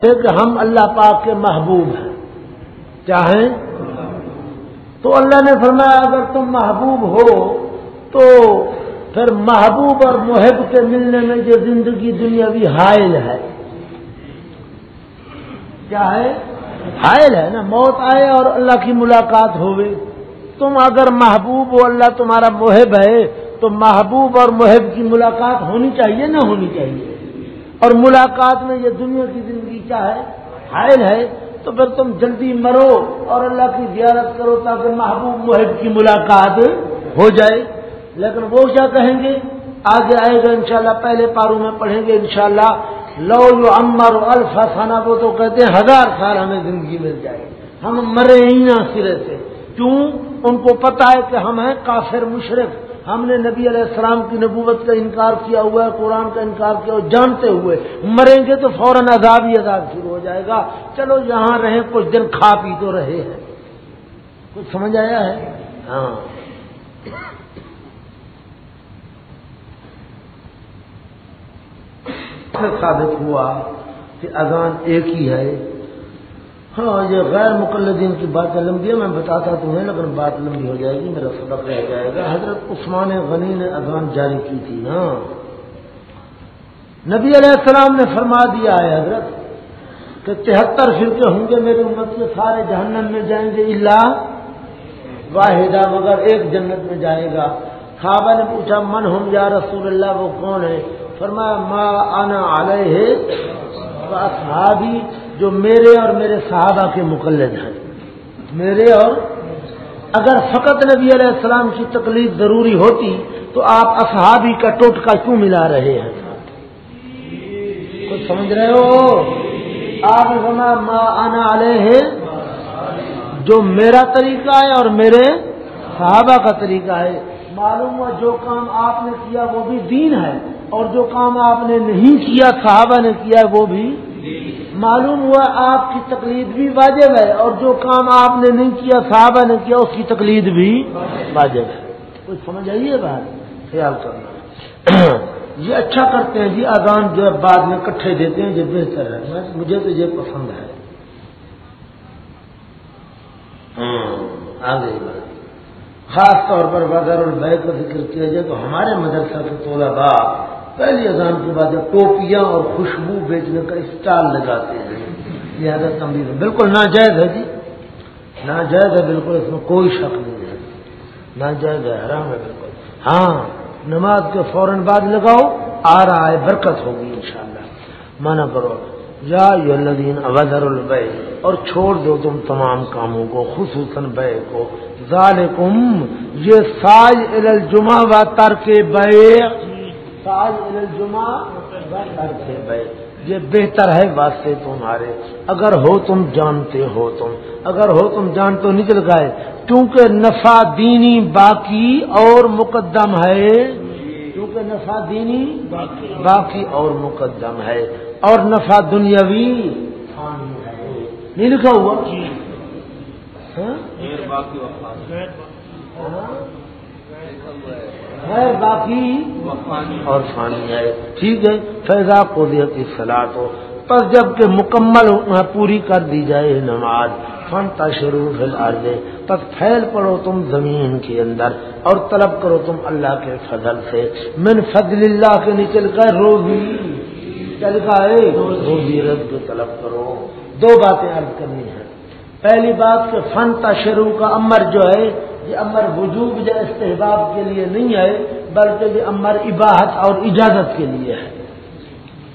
کہ ہم اللہ پاک کے محبوب ہیں۔ چاہیں؟ تو اللہ نے فرمایا، اگر تم محبوب ہو، تو پھر محبوب اور محب کے ملنے میں جو زندگی دنیاوی حائل ہے۔ کیا ہے حائل ہے نا، موت آئے اور اللہ کی ملاقات ہوئے۔ تم اگر محبوب ہو، اللہ تمہارا محب ہے، تو محبوب اور محب کی ملاقات ہونی چاہیے، نہ ہونی چاہیے۔ اور ملاقات میں یہ دنیا کی زندگی کیا ہے؟ حائل ہے۔ تو پھر تم جلدی مرو اور اللہ کی زیارت کرو تاکہ محبوب محب کی ملاقات ہو جائے۔ لیکن وہ کیا کہیں گے؟ آگے آئے گا انشاءاللہ، پہلے پاروں میں پڑھیں گے انشاءاللہ۔ لو یو امر الفسانہ وہ تو کہتے ہیں ہزار سال ہمیں زندگی مل جائے۔ ہم مرے ہی نہ سرے سے۔ کیوں؟ ان کو پتا ہے کہ ہم ہیں کافر مشرق۔ ہم نے نبی علیہ السلام کی نبوت کا انکار کیا ہوا ہے، قرآن کا انکار کیا ہوا جانتے ہوئے مریں گے تو فوراً عذاب ہی عذاب شروع ہو جائے گا۔ چلو یہاں رہیں، کچھ دن کھا پی تو رہے ہیں۔ کچھ سمجھ آیا ہے؟ ہاں۔ ثابت ہوا کہ اذان ایک ہی ہے۔ ہاں یہ غیر مقلدین کی باتیں لمبی ہے، میں بتاتا تمہیں لیکن بات لمبی ہو جائے گی، میرا سبق رہ جائے گا۔ حضرت عثمان غنی نے اذان جاری کی تھی نا۔ نبی علیہ السلام نے فرما دیا ہے حضرت کہ تہتر فرقے ہوں گے میرے امت کے، سارے جہنم میں جائیں گے اللہ واحدہ مگر ایک جنت میں جائے گا۔ خوابہ نے پوچھا، من ہم یا رسول اللہ، وہ کون ہے؟ فرمایا، ما آنا علیہ صحابی جو میرے اور میرے صحابہ کے مقلد ہیں۔ میرے اور اگر فقط نبی علیہ السلام کی تکلیف ضروری ہوتی تو آپ اصحابی کا ٹوٹکا کیوں ملا رہے ہیں؟ کچھ سمجھ رہے ہو؟ آپ ماں آنا علیہ، جو میرا طریقہ ہے اور میرے صحابہ کا طریقہ ہے۔ معلوم ہوا جو کام آپ نے کیا وہ بھی دین ہے اور جو کام آپ نے نہیں کیا، صحابہ نے کیا وہ بھی معلوم ہوا آپ کی تقلید بھی واجب ہے اور جو کام آپ نے نہیں کیا، صحابہ نے کیا، اس کی تقلید بھی واجب ہے۔ کچھ سمجھ آئیے بات؟ خیال کرنا۔ یہ اچھا کرتے ہیں جی اذان جو ہے بعد میں کٹھے دیتے ہیں، یہ بہتر ہے۔ مجھے تو یہ پسند ہے۔ ہاں، آگے بات۔ خاص طور پر بدر البے کا ذکر کیا جائے تو ہمارے مدرسہ کے طلباء پہلی اذان کے بعد ٹوپیاں اور خوشبو بیچنے کا اسٹال لگاتے ہیں۔ لہٰذا تمبیر بالکل ناجائز ہے جی۔ ناجائز ہے بالکل، اس میں کوئی شک نہیں ہے۔ ناجائز ہے، حرام ہے بالکل۔ ہاں نماز کے فوراً بعد لگاؤ آ رہا ہے برکت ہوگی انشاءاللہ۔ شاء کرو یا یادین ابدر البے اور چھوڑ دو تم تمام کاموں کو، خصوصاً بے کو۔ ذالکم، یہ ساج الجمہ و ترک بے جمعہ یہ بہتر ہے واسطے تمہارے۔ اگر ہو تم جانتے ہو تم۔ اگر ہو تم جانتے ہو نکل گئے۔ کیونکہ نفع دینی باقی اور مقدم ہے۔ کیونکہ نفع دینی باقی اور مقدم ہے۔ اور نفع دنیاوی نہیں لکھا ہوا؟ ہاں؟ ہے باقی اور فانی ہے۔ ٹھیک ہے، فیضا کو کی سلاح تو پر جبکہ مکمل پوری کر دی جائے نماز فن تشروع دے تب پھیل پڑو تم زمین کے اندر اور طلب کرو تم اللہ کے فضل سے۔ من فضل اللہ کے نکل کر روزی۔ چل گئے روزی رد کو طلب کرو۔ دو باتیں عرض کرنی ہیں۔ پہلی بات کہ فن تشروع کا امر جو ہے جی یہ امر وجوب یا استحباب کے لیے نہیں ہے بلکہ جی یہ امر عباہت اور اجازت کے لیے ہے۔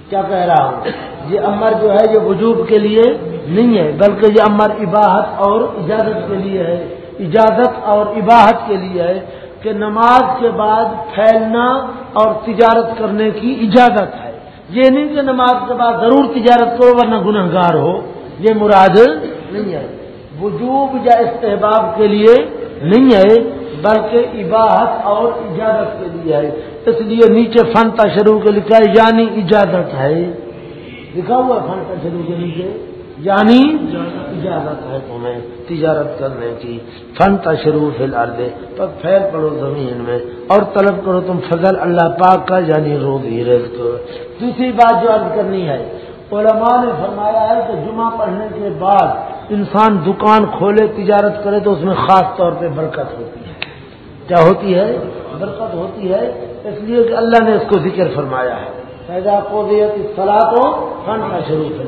کیا کہہ رہا ہوں؟ جی یہ امر جو ہے، یہ وجوب کے لیے نہیں ہے، بلکہ یہ امر عباہت اور اجازت کے لیے ہے۔ اجازت اور عباہت کے لیے ہے کہ نماز کے بعد پھیلنا اور تجارت کرنے کی اجازت ہے۔ یہ نہیں کہ نماز کے بعد ضرور تجارت کرو ورنہ گناہ گار ہو، یہ مراد نہیں ہے۔ وجوب یا استحباب کے لیے نہیں ہے بلکہ عباہت اور اجازت کے لیے ہے اس لیے نیچے فن تشروع کے لکھا ہے یعنی اجازت ہے۔ لکھا ہوا فن تشروع کے نیچے یعنی اجازت ہے تمہیں تجارت کرنے کی۔ فن تشروع فی الارض تو پھیل پڑو زمین میں۔ اور طلب کرو تم فضل اللہ پاک کا یعنی روزی رزق۔ دوسری بات جو عرض کرنی ہے، علماء نے فرمایا ہے کہ جمعہ پڑھنے کے بعد انسان دکان کھولے، تجارت کرے تو اس میں خاص طور پہ برکت ہوتی ہے۔ کیا ہوتی ہے؟ برکت ہوتی ہے۔ اس لیے کہ اللہ نے اس کو ذکر فرمایا ہے۔ پیدا کو سلاد ہو فن کا شروع فی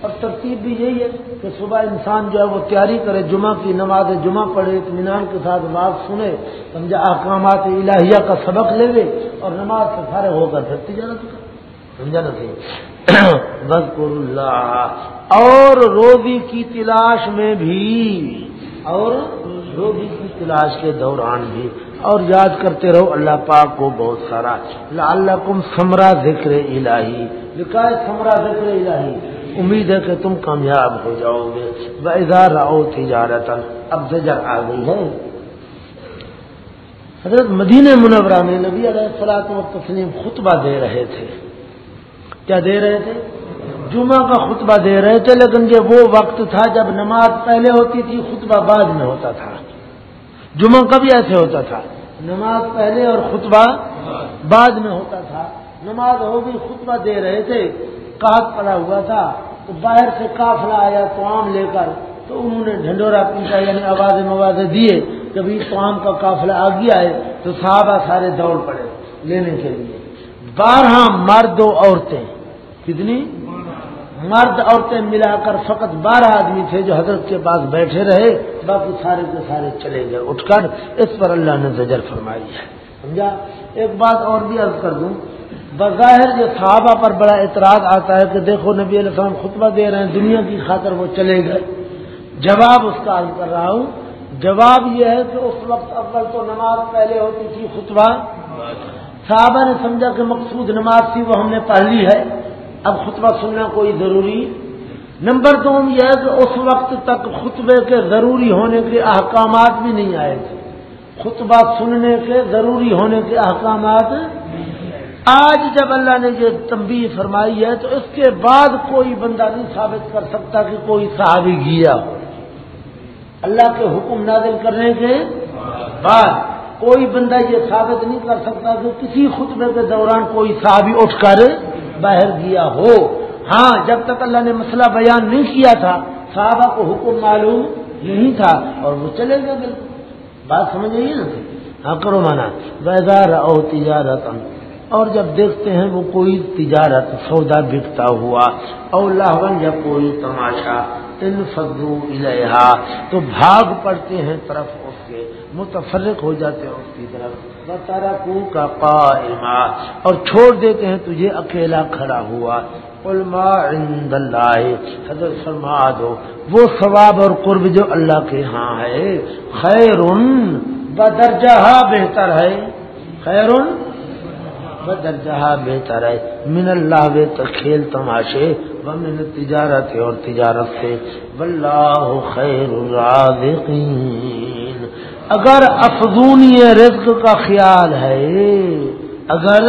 اور ترتیب بھی یہی ہے کہ صبح انسان جو ہے وہ تیاری کرے، جمعہ کی نماز جمعہ پڑھے، اطمینان کے ساتھ بات سنے، سمجھا احکامات الہیہ کا سبق لے لے اور نماز سے فارغ ہو کر پھر تجارت کر سمجھا نا بس اللہ اور روزی کی تلاش میں بھی، اور روزی کی تلاش کے دوران بھی۔ اور یاد کرتے رہو، اللہ پاک کو بہت سارا۔ اللہ کم سمرا ذکر الہی۔ لکھا ہے سمرا ذکر الہی۔ امید ہے کہ تم کامیاب ہو جاؤ گے۔ بازار آؤ تجارت اب زجر آ گئی ہے۔ حضرت مدینہ منورہ میں نبی علیہ السلاط و تسلیم خطبہ دے رہے تھے۔ کیا دے رہے تھے؟ جمعہ کا خطبہ دے رہے تھے، لیکن یہ وہ وقت تھا جب نماز پہلے ہوتی تھی، خطبہ بعد میں ہوتا تھا۔ جمعہ کبھی ایسے ہوتا تھا، نماز پہلے اور خطبہ بعد میں ہوتا تھا۔ نماز ہو بھی خطبہ دے رہے تھے کاٹ پڑا ہوا تھا۔ تو باہر سے کافلا آیا تو آم لے کر۔ تو انہوں نے ڈھنڈورا پیٹا یعنی آوازیں موازیں دیے کبھی تو آم کا قافلہ آ گیا ہے، تو صحابہ سارے دوڑ پڑے لینے کے لیے۔ بارہ مرد و عورتیں۔ کتنی؟ مرد عورتیں ملا کر فقط بارہ آدمی تھے جو حضرت کے پاس بیٹھے رہے، باقی سارے کے سارے چلے گئے، اٹھ کر۔ اس پر اللہ نے زجر فرمائی ہے۔ سمجھا؟ ایک بات اور بھی عرض کر دوں۔ بظاہر جو صحابہ پر بڑا اعتراض آتا ہے کہ دیکھو نبی علیہ السلام خطبہ دے رہے ہیں، دنیا کی خاطر وہ چلے گئے۔ جواب اس کا عرض کر رہا ہوں۔ جواب یہ ہے کہ اس وقت اول تو نماز پہلے ہوتی تھی خطبہ۔ صحابہ نے سمجھا کہ مقصود نماز تھی، وہ ہم نے پڑھ لی ہے۔ اب خطبہ سننا کوئی ضروری؟ نمبر دو یہ ہے کہ اس وقت تک خطبے کے ضروری ہونے کے احکامات بھی نہیں آئے تھے۔ خطبہ سننے کے ضروری ہونے کے احکامات آج جب اللہ نے یہ تنبیہ فرمائی ہے تو اس کے بعد کوئی بندہ نہیں ثابت کر سکتا کہ کوئی صحابی گیا ہو۔ اللہ کے حکم نازل کرنے کے بعد کوئی بندہ یہ ثابت نہیں کر سکتا کہ کسی خطبے کے دوران کوئی صحابی اٹھ کر باہر گیا ہو۔ ہاں جب تک اللہ نے مسئلہ بیان نہیں کیا تھا، صحابہ کو حکم معلوم نہیں تھا اور وہ چلے گئے بالکل بات سمجھ گئی نا؟ ہاں کرو مانا۔ بیدار او تجارت اور جب دیکھتے ہیں وہ کوئی تجارت، سودا بکتا ہوا اور لاہون یا کوئی تماشا۔ ان فضو الحا تو بھاگ پڑتے ہیں طرف اس کے، متفرق ہو جاتے ہیں اس کی طرف۔ کا قائما، اور چھوڑ دیتے ہیں تجھے اکیلا کھڑا ہوا۔ علماء عند اللہ حضرت فرما دو، وہ ثواب اور قرب جو اللہ کے ہاں ہے، خیر بدرجہ بہتر ہے۔ خیر بدرجہ بہتر ہے۔ من اللہ بہتر کھیل تماشے وہ من تجارت اور تجارت سے واللہ خیر الرازقین۔ اگر افزونی رزق کا خیال ہے، اگر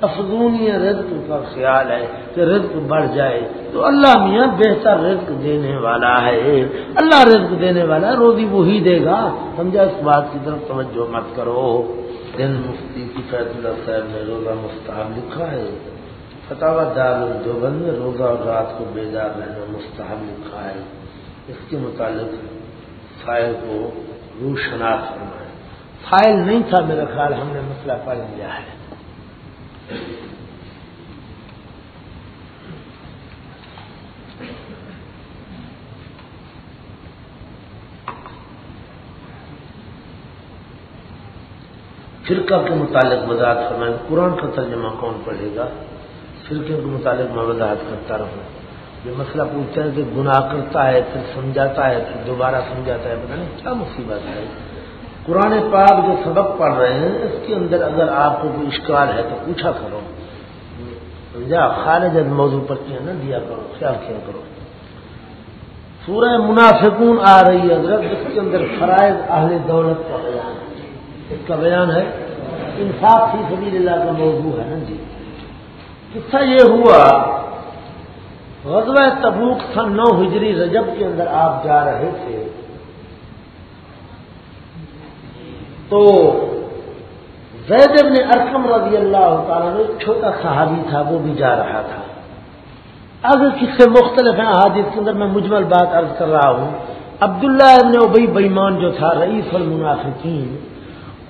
افزونی رزق کا خیال ہے کہ رزق بڑھ جائے، تو اللہ میاں بہتر رزق دینے والا ہے۔ اللہ رزق دینے والا روزی وہی دے گا۔ سمجھا اس بات کی طرف توجہ مت کرو۔ دن مفتی کی فیض اللہ صاحب نے روزہ مستحب لکھا ہے۔ فتح دار جو بند میں روزہ اور رات کو بیدار رہنا مستحب لکھا ہے۔ اس کے متعلق فائل کو روشناس فرمائے۔ فائل نہیں تھا میرا خیال، ہم نے مسئلہ پڑھ لیا ہے۔ فرقہ کے متعلق وضاحت فرمائیں۔ قرآن کا ترجمہ کون پڑھے گا؟ فرقے کے متعلق میں وضاحت کرتا رہوں۔ یہ مسئلہ پوچھتا ہے کہ گناہ کرتا ہے، پھر سمجھاتا ہے، پھر دوبارہ سمجھاتا ہے پتا نہیں کیا مصیبت ہے۔ قرآن پاک جو سبق پڑھ رہے ہیں، اس کے اندر اگر آپ کو کوئی اشکال ہے تو پوچھا کرو۔ سمجھا؟ خارج موضوع پر کیا نہ دیا کرو، خیال کیا کرو۔ سورہ منافقون آ رہی ہے حضرت، اس کے اندر فرائض اہل دولت کا بیان۔ ہے اس کا بیان ہے، انصاف فی سبیل اللہ کا موضوع ہے نا جی۔ قصہ یہ ہوا، غزوہ تبوک سن نو ہجری رجب کے اندر آپ جا رہے تھے۔ تو زید ابن ارکم رضی اللہ تعالیٰ نے چھوٹا صحابی تھا، وہ بھی جا رہا تھا۔ اگر کس سے مختلف ہیں حادث کے اندر میں مجمل بات عرض کر رہا ہوں، عبداللہ ابن ابئی بئیمان جو تھا، رئیس المنافقین،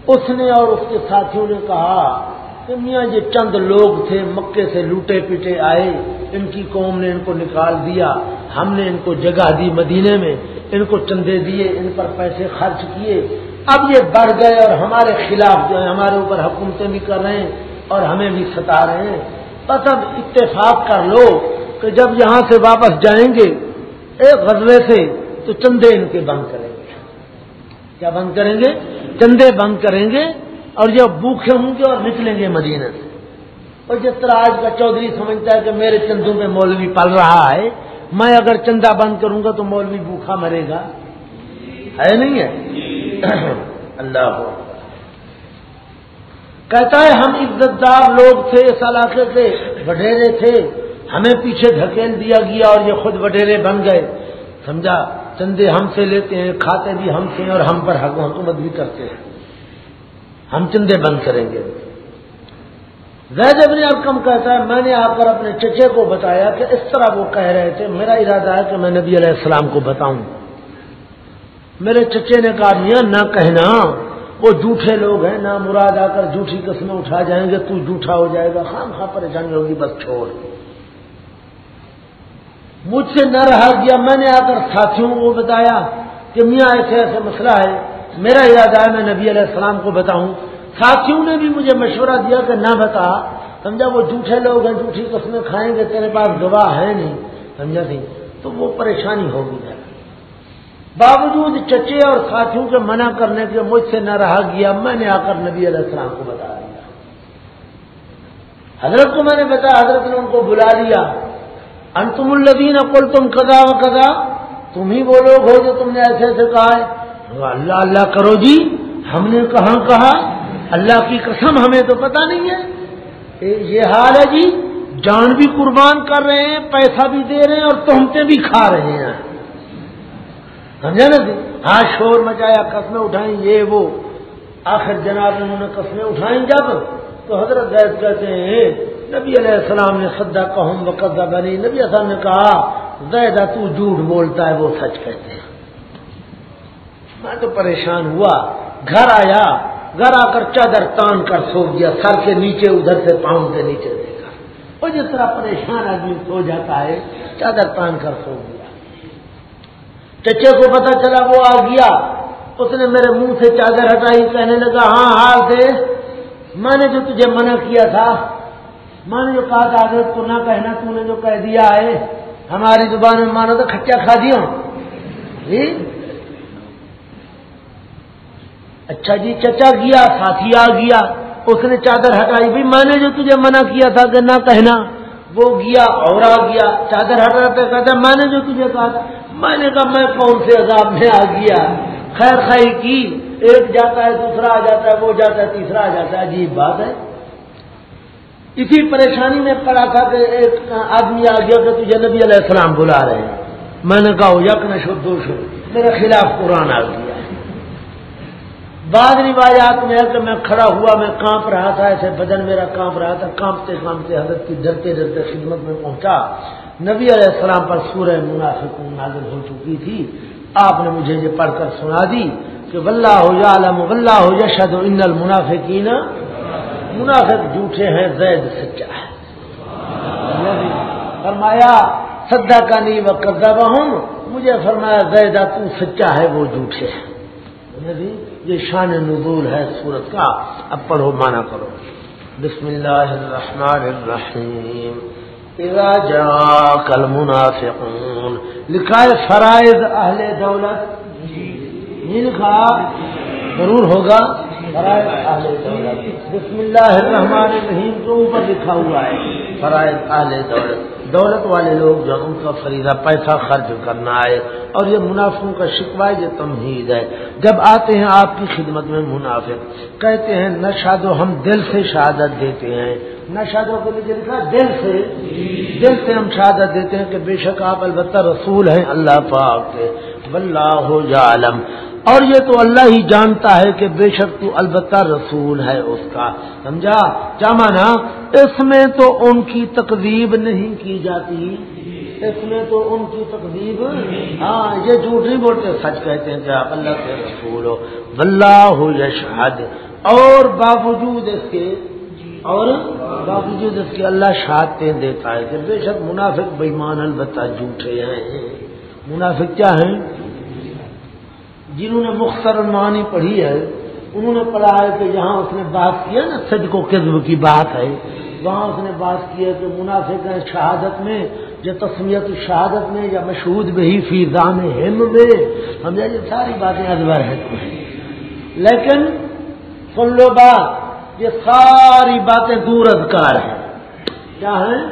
اس نے اور اس کے ساتھیوں نے کہا کہ میاں یہ چند لوگ تھے مکے سے لوٹے پیٹے آئے۔ ان کی قوم نے ان کو نکال دیا۔ ہم نے ان کو جگہ دی مدینے میں۔ ان کو چندے دیے، ان پر پیسے خرچ کیے۔ اب یہ بڑھ گئے اور ہمارے خلاف جو ہے، ہمارے اوپر حکومتیں بھی کر رہے ہیں اور ہمیں بھی ستا رہے ہیں۔ بس اب اتفاق کر لو کہ جب یہاں سے واپس جائیں گے ایک غزلے سے، تو چندے ان کے بند کریں گے۔ کیا بند کریں گے؟ چندے بند کریں گے۔ اور جب بھوکے ہوں گے اور نکلیں گے مدینہ سے۔ اور جس طرح آج کا چودھری سمجھتا ہے کہ میرے چندوں میں مولوی پل رہا ہے، میں اگر چندہ بند کروں گا تو مولوی بھوکھا مرے گا۔ ہے نہیں ہے؟ اللہ ہو۔ کہتا ہے، ہم عزت دار لوگ تھے اس علاقے کے، وڈیرے تھے۔ ہمیں پیچھے دھکیل دیا گیا اور یہ خود وڈیرے بن گئے۔ سمجھا؟ چندے ہم سے لیتے ہیں، کھاتے بھی ہم سے اور ہم پر حکومت بھی کرتے ہیں۔ ہم چندے بند کریں گے۔ زید ابن ارکم کہتا ہے، میں نے آ کر اپنے چچے کو بتایا کہ اس طرح وہ کہہ رہے تھے، میرا ارادہ ہے کہ میں نبی علیہ السلام کو بتاؤں۔ میرے چچے نے کہا میاں نہ کہنا، وہ جھوٹے لوگ ہیں، نہ مراد آ کر جھوٹی قسمیں اٹھا جائیں گے، تو جھوٹا ہو جائے گا، خام خواہ پریشانی ہوگی، بس چھوڑ۔ مجھ سے نہ رہا گیا، میں نے آ کر ساتھیوں کو بتایا کہ میاں ایسے ایسے مسئلہ ہے۔ میرا ارادہ ہے، میں نبی علیہ السلام کو بتاؤں۔ ساتھیوں نے بھی مجھے مشورہ دیا کہ نہ بتا۔ سمجھا، وہ جھوٹے لوگ ہیں، جھوٹی قسمیں کھائیں گے، تیرے پاس گواہ ہے نہیں۔ سمجھا نہیں؟ تو وہ پریشانی ہوگی باوجود چچے اور ساتھیوں کے منع کرنے کے مجھ سے نہ رہا گیا، میں نے آ کر نبی علیہ السلام کو بتا دیا۔ حضرت کو میں نے بتایا حضرت نے ان کو بلا لیا۔ انتم الدین اقل تم کدا و کدا تم ہی وہ لوگ ہو جو تم نے ایسے ایسے کہا ہے۔ اللہ اللہ کرو جی ہم نے کہاں کہا؟ اللہ کی قسم ہمیں تو پتہ نہیں ہے۔ یہ حال ہے جی جان بھی قربان کر رہے ہیں، پیسہ بھی دے رہے ہیں اور تہمتیں بھی کھا رہے ہیں۔ سمجھا نا جی؟ ہاں شور مچایا، قسمیں اٹھائیں، یہ، وہ۔ آخر جناب انہوں نے قسمیں اٹھائیں جب؟ تو حضرت زید کہتے ہیں، نبی علیہ السلام نے سدا کہوں وقت بنی نبی السلام نے کہا، زیدہ تو جھوٹ بولتا ہے، وہ سچ کہتے ہیں۔ میں تو پریشان ہوا۔ گھر آیا، گھر آ کر چادر تان کر سو گیا، سر کے نیچے، ادھر سے پاؤں کے نیچے دیکھا۔ وہ جس طرح پریشان آدمی سو جاتا ہے، چادر تان کر سو گیا۔ چچے کو پتا چلا، وہ آ گیا۔ اس نے میرے منہ سے چادر ہٹائی، کہنے لگا ہاں ہاں دے۔ میں نے جو تجھے منع کیا تھا، میں نے جو کہا تھا، حضرت کو نہ کہنا، تو نے جو کہہ دیا ہے، ہماری زبان میں مانا تو کھچا کھا دیا جی اچھا جی چچا گیا، ساتھی آ گیا، اس نے چادر ہٹائی بھی میں نے جو تجھے منع کیا تھا کہ نہ کہنا، وہ گیا اور آ گیا، چادر ہٹاتے کہتا میں نے جو تجھے کہا تھا، میں نے کہا میں کون سے عذاب میں آ گیا؟ خیر خیر کی، ایک جاتا ہے، دوسرا آ جاتا ہے، وہ جاتا ہے، تیسرا آ جاتا ہے، عجیب بات ہے۔ اسی پریشانی میں پڑا تھا کہ ایک آدمی آ گیا کہ تجھے نبی علیہ السلام بلا رہے ہیں۔ میں نے کہا یک نہ شو دو شو میرے خلاف قرآن آ گیا۔ بعض روایات میں ہے کہ میں کھڑا ہوا، میں کانپ رہا تھا، ایسے بدن میرا کانپ رہا تھا، کانپتے کانپتے حضرت کی ڈرتے ڈرتے خدمت میں پہنچا۔ نبی علیہ السلام پر سورہ منافق نازل ہو چکی تھی۔ آپ نے مجھے یہ پڑھ کر سنا دی کہ ولہ ہو یا عالم ولہ ہو یا شد ان المنافقین۔ منافق جھوٹے ہیں، زید سچا ہے۔ فرمایا سدا کا نہیں وہ کردا ہوں مجھے فرمایا، زیدہ تو سچا ہے، وہ جھوٹے ہیں۔ یہ شان نزول ہے سورت کا، اب پڑھو مانا کرو بسم اللہ الرحمن الرحیم۔ اذا جاءك المنافقون۔ لکھا ہے فرائض اہل دولت۔ یہ لکھا۔ ضرور ہوگا۔ فرائض اہل دولت۔ بسم اللہ الرحمن الرحیم کے اوپر لکھا ہوا ہے۔ فرائض اہل دولت۔ دولت والے لوگ جو ان کا فریضہ پیسہ خرچ کرنا ہے اور یہ منافعوں کا شکوا یہ تمہید ہے۔ جب آتے ہیں آپ کی خدمت میں منافق، کہتے ہیں نشادو ہم دل سے شہادت دیتے ہیں۔ نشادو کے لیے لکھا، دل سے۔ دل سے ہم شہادت دیتے ہیں کہ بے شک آپ البتہ رسول ہیں، اللہ پاک کے۔ واللہ عالم اور یہ تو اللہ ہی جانتا ہے کہ بے شک تو البتہ رسول ہے اس کا۔ سمجھا؟ کیا مانا؟ اس میں تو ان کی تقریب نہیں کی جاتی۔ اس میں تو ان کی تقریب ہاں یہ جھوٹ نہیں بولتے، سچ کہتے ہیں کہ آپ اللہ کے رسول ہو۔ بلّہ ہو یشہد۔ اور باوجود اس کے، اور باوجود اس کے اللہ شہادتیں دیتا ہے کہ بے شک منافق بےمان البتہ جھوٹے ہیں۔ منافق کیا ہیں؟ جنہوں نے مختر معنی پڑھی ہے، انہوں نے پڑھا ہے کہ جہاں اس نے بات کی ہے نا سج کو قزب کی بات ہے، وہاں اس نے بات کی ہے کہ منافق ہیں شہادت میں، یا تسمیت شہادت میں، یا مشہود بہی فی دان ہم میں۔ سمجھا یہ ساری باتیں ادبر ہے لیکن سن لو بات، یہ ساری باتیں دور ادکار ہیں۔ کیا ہیں؟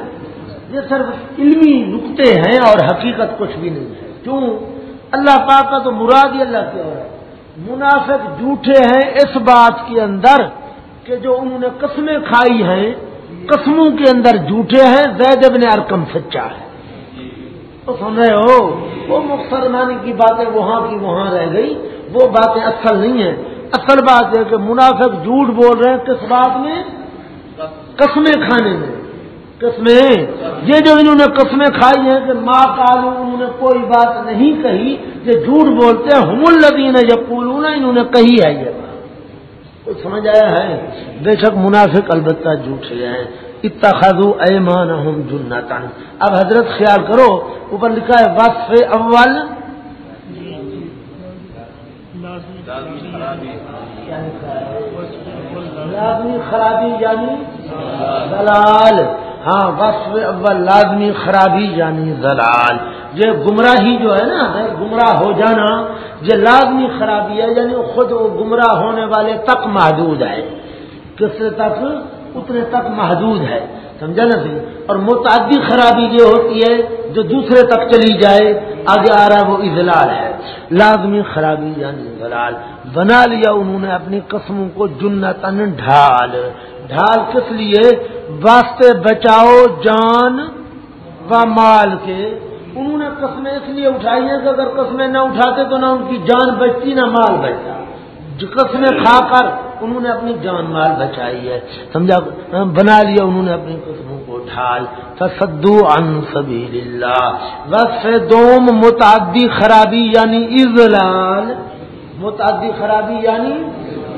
یہ صرف علمی نقطے ہیں اور حقیقت کچھ بھی نہیں ہے۔ کیوں؟ اللہ پاک کا تو مراد ہی اللہ کی اور منافق جھوٹے ہیں اس بات کے اندر کہ جو انہوں نے قسمیں کھائی ہیں، قسموں کے اندر جھوٹے ہیں، زید ابن ارکم سچا ہے۔ تو سن رہے ہو، وہ مختصر کی باتیں وہاں کی وہاں رہ گئی۔ وہ باتیں اصل نہیں ہیں۔ اصل بات ہے کہ منافق جھوٹ بول رہے ہیں کس بات میں؟ قسمیں کھانے میں۔ قسمیں۔ یہ جو انہوں نے قسمیں کھائی ہیں کہ ماں کالو انہوں نے کوئی بات نہیں کہی یہ جھوٹ بولتے ہیں ہم الدین یا پولو انہوں نے کہی ہے یہ بات۔ کچھ سمجھ آیا ہے؟ بے شک منافق البتہ جھوٹ ہیں اتخذو ایمان ہم جنتا۔ اب حضرت خیال کرو، اوپر لکھا ہے، وصف اول۔ یعنی خرابی یعنی دلال۔ ہاں وصف اول لازمی خرابی یعنی زلال۔ یہ گمراہی جو ہے نا گمراہ ہو جانا، یہ لازمی خرابی ہے یعنی خود وہ گمراہ ہونے والے تک محدود ہے۔ کس تک؟ اتنے تک محدود ہے۔ سمجھا نا سی؟ اور متعدی خرابی یہ ہوتی ہے جو دوسرے تک چلی جائے، آگے آ رہا ہے، وہ اضلال ہے۔ لازمی خرابی یعنی اضلال۔ بنا لیا انہوں نے اپنی قسموں کو جنتن ڈھال۔ ڈھال کس لیے؟ واسطے بچاؤ جان و مال کے۔ انہوں نے قسمیں اس لیے اٹھائی ہیں کہ اگر قسمیں نہ اٹھاتے تو نہ ان کی جان بچتی، نہ مال بچتا۔ قسمیں کھا کر انہوں نے اپنی جان مال بچائی ہے۔ سمجھا؟ بنا لیا انہوں نے اپنی قسموں کو ڈھال۔ فسدو عن سبیل اللہ بس دوم متعدی خرابی یعنی اضلال۔ متعدی خرابی یعنی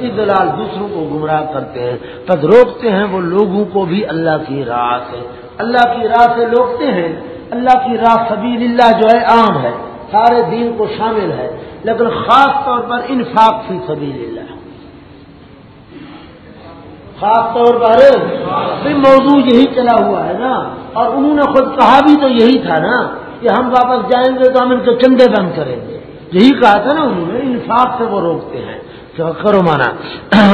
اضلال، دوسروں کو گمراہ کرتے ہیں۔ تب روکتے ہیں وہ لوگوں کو بھی اللہ کی راہ سے۔ اللہ کی راہ سے روکتے ہیں۔ اللہ کی راہ سبیل اللہ جو ہے عام ہے۔ سارے دین کو شامل ہے، لیکن خاص طور پر انفاق فی سبیل اللہ۔ خاص طور پر بھی موضوع یہی چلا ہوا ہے نا۔ اور انہوں نے خود کہا بھی تو یہی تھا نا کہ ہم واپس جائیں گے تو ہم ان کے چندے بند کریں گے۔ یہی کہا تھا نا انہوں نے، انفاق سے وہ روکتے ہیں۔ کرو مانا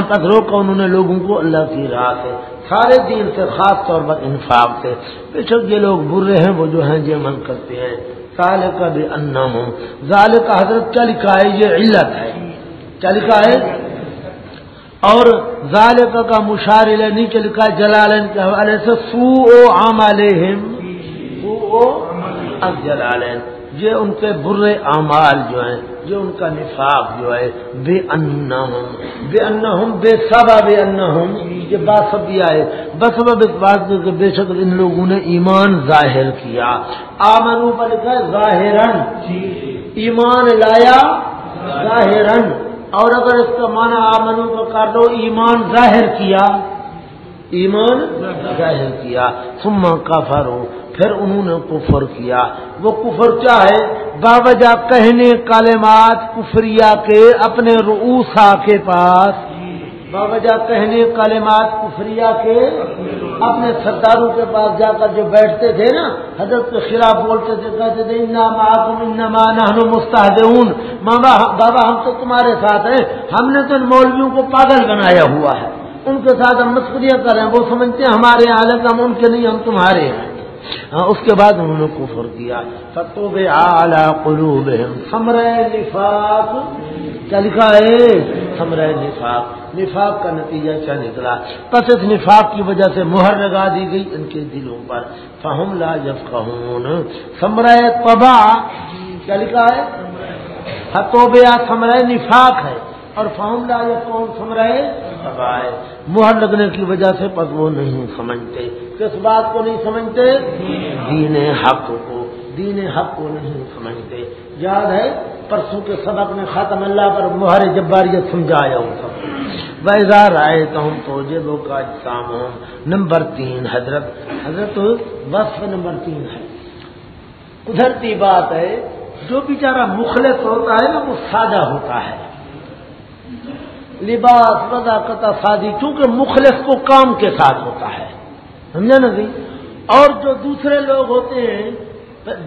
تک روکا انہوں نے لوگوں کو، اللہ کی راہ سے۔ سارے دین سے خاص طور پر انفاق سے۔ بے شک یہ لوگ برے ہیں، وہ جو ہیں، یہ من کرتے ہیں۔ سال کا بھی انا کا حضرت کیا لکھا ہے؟ یہ علت ہے۔ کیا لکھا ہے؟ اور ظال کا مشار نیچے لکھا ہے؟ جلالین کے حوالے سے فو او عام فو او جلالین یہ ان کے برے اعمال جو ہیں، یہ ان کا نفاق جو ہے بے ان بے ان بے سبا بے ان یہ بات سب بھی آئے۔ بس اس بات کے بے شک ان لوگوں نے ایمان ظاہر کیا۔ آمنو پر لکھا ظاہر ایمان لایا ظاہر اور اگر اس کا معنی آمنو کو کر دو، ایمان ظاہر کیا۔ ایمان ظاہر کیا۔ سما کا فرو پھر انہوں نے کفر کیا۔ وہ کفر کیا ہے؟ باوجہ کہنے کالمات کفریا کے اپنے روسا کے پاس۔ باوجہ کہنے کالمات کفریا کے اپنے سرداروں کے پاس جا کر جو بیٹھتے تھے نا، حضرت کے خلاف بولتے تھے، کہتے تھے مستحد ماما، بابا، ہم تو تمہارے ساتھ ہیں۔ ہم نے تو ان مولویوں کو پاگل بنایا ہوا ہے۔ ان کے ساتھ ہم مشکریاں کر رہے ہیں۔ وہ سمجھتے ہیں، ہمارے حالت ہم ان کے نہیں، ہم تمہارے ہیں۔ ہاں، اس کے بعد انہوں نے کفر کیا۔ فتوب اعلی قلوب سمر نفاق۔ کیا لکھا ہے؟ سمر نفاق۔ نفاق کا نتیجہ کیا نکلا؟ پس اس نفاق کی وجہ سے مہر لگا دی گئی ان کے دلوں پر۔ فہم لا جب کہوں سمر تبا کیا لکھا ہے؟ ہتوبیا سمرائے نفاق ہے۔ اور فہم لا یہ کون سمرائے سبائے مہر لگنے کی وجہ سے پس وہ نہیں سمجھتے۔ کس بات کو نہیں سمجھتے؟ دین حق کو۔ دین حق کو نہیں سمجھتے۔ یاد ہے پرسوں کے سبق میں ختم اللہ پر مہر جباریت سمجھایا ہوں سب ویزا رائے تو ہم تو جبوں کا اجسام ہوں۔ نمبر تین حضرت۔ حضرت وصف نمبر تین ہے۔ قدرتی بات ہے جو بیچارہ مخلص ہوتا ہے نا وہ سادہ ہوتا ہے۔ لباس قطع سادی کیونکہ مخلص کو کام کے ساتھ ہوتا ہے۔ سمجھا نا جی اور جو دوسرے لوگ ہوتے ہیں،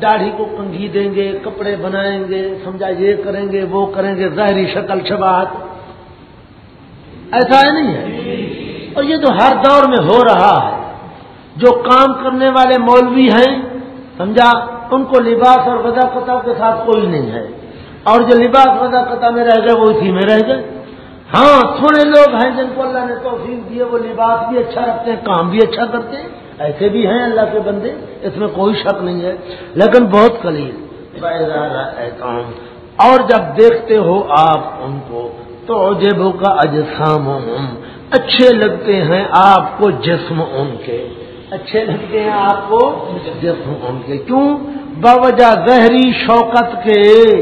داڑھی کو کنگھی دیں گے، کپڑے بنائیں گے، سمجھا یہ کریں گے، وہ کریں گے، ظاہری شکل، شباہت۔ ایسا ہے نہیں ہے؟ اور یہ تو ہر دور میں ہو رہا ہے۔ جو کام کرنے والے مولوی ہیں، سمجھا؟ ان کو لباس اور وضا کے ساتھ کوئی نہیں ہے۔ اور جو لباس وضا میں رہ گئے، وہ اسی میں رہ گئے۔ ہاں تھوڑے لوگ ہیں جن کو اللہ نے توفیق دیے وہ لباس بھی اچھا رکھتے ہیں کام بھی اچھا کرتے ہیں۔ ایسے بھی ہیں اللہ کے بندے اس میں کوئی شک نہیں ہے۔ لیکن بہت کلیل کام اور جب دیکھتے ہو آپ ان کو تو جیبوں کا اجسام اچھے لگتے ہیں آپ کو جسم ان کے۔ اچھے لگتے ہیں آپ کو جسم ان کے۔ کیوں؟ باوجہ زہری شوکت کے۔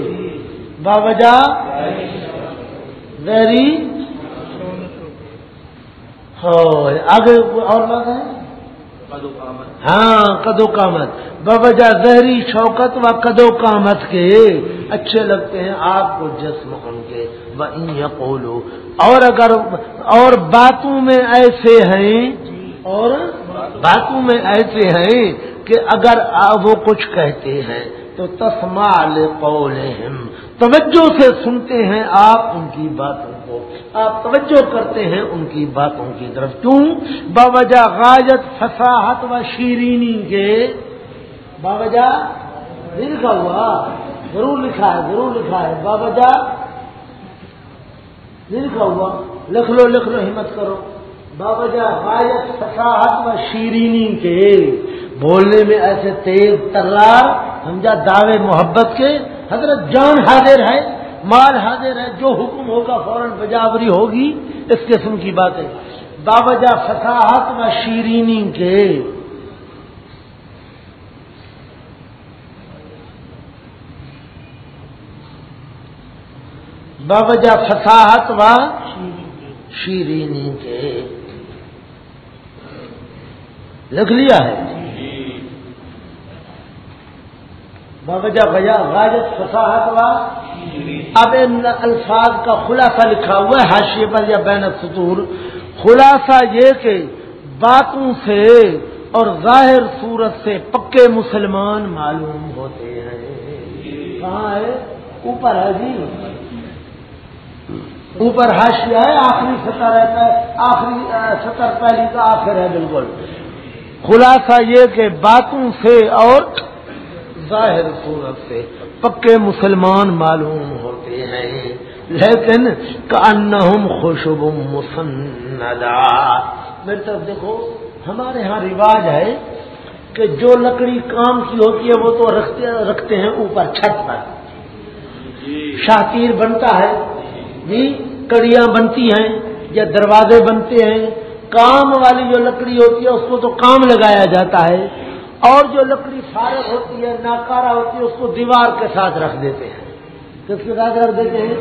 باوجہ زہری آگے اور بات ہے؟ ہاں کدو کامت بوجہ زہری شوکت و کدو کامت کے اچھے لگتے ہیں آپ کو جسم ان کے. وہ اور اگر اور باتوں میں ایسے ہیں اور باتوں میں ایسے ہیں کہ اگر وہ کچھ کہتے ہیں تو تسما قولہم توجہ سے سنتے ہیں آپ ان کی باتوں کو۔ آپ توجہ کرتے ہیں ان کی باتوں کی طرف۔ کیوں؟ باوجہ غاجت فصاحت و شیرینی کے۔ باوجہ لکھا ہوا۔ ضرور لکھا ہے، ضرور لکھا ہے۔ باوجہ لکھا ہوا۔ لکھ لو لکھ لو، ہمت کرو۔ باوجہ غایت فصاحت و شیرینی کے۔ بولنے میں ایسے تیز، ترار سمجھا دعوے محبت کے۔ حضرت جان حاضر ہے، مال حاضر ہے، جو حکم ہوگا فوراً بجاوری ہوگی، اس قسم کی بات ہے باوجہ فصاحت و شیرینی کے۔ باوجہ فصاحت و شیرینی کے۔ لکھ لیا ہے۔ باوجہ بجا غاجت فصاحت و اب ان الفاظ کا خلاصہ لکھا ہوا ہے، حاشیے پر یا بین سطور خلاصہ یہ کہ باتوں سے اور ظاہر صورت سے پکے مسلمان معلوم ہوتے ہیں۔ کہاں ہے؟ اوپر ہے جی۔ اوپر حاشیہ ہے، آخری سطر رہتا ہے، آخری سطر پہلی کا آخر ہے، بالکل۔ خلاصہ یہ کہ باتوں سے اور ظاہر صورت سے پکے مسلمان معلوم ہوتے ہیں۔ لیکن کانہم خوشب مسندا میری طرف دیکھو ہمارے ہاں رواج ہے کہ جو لکڑی کام کی ہوتی ہے وہ تو رکھتے رکھتے ہیں اوپر چھت پر۔ شاطیر بنتا ہے۔ جی کڑیاں بنتی ہیں یا دروازے بنتے ہیں۔ کام والی جو لکڑی ہوتی ہے اس کو تو کام لگایا جاتا ہے۔ اور جو لکڑی فارغ ہوتی ہے ناکارا ہوتی ہے، اس کو دیوار کے ساتھ رکھ دیتے ہیں۔ کس کے ساتھ رکھ دیتے ہیں؟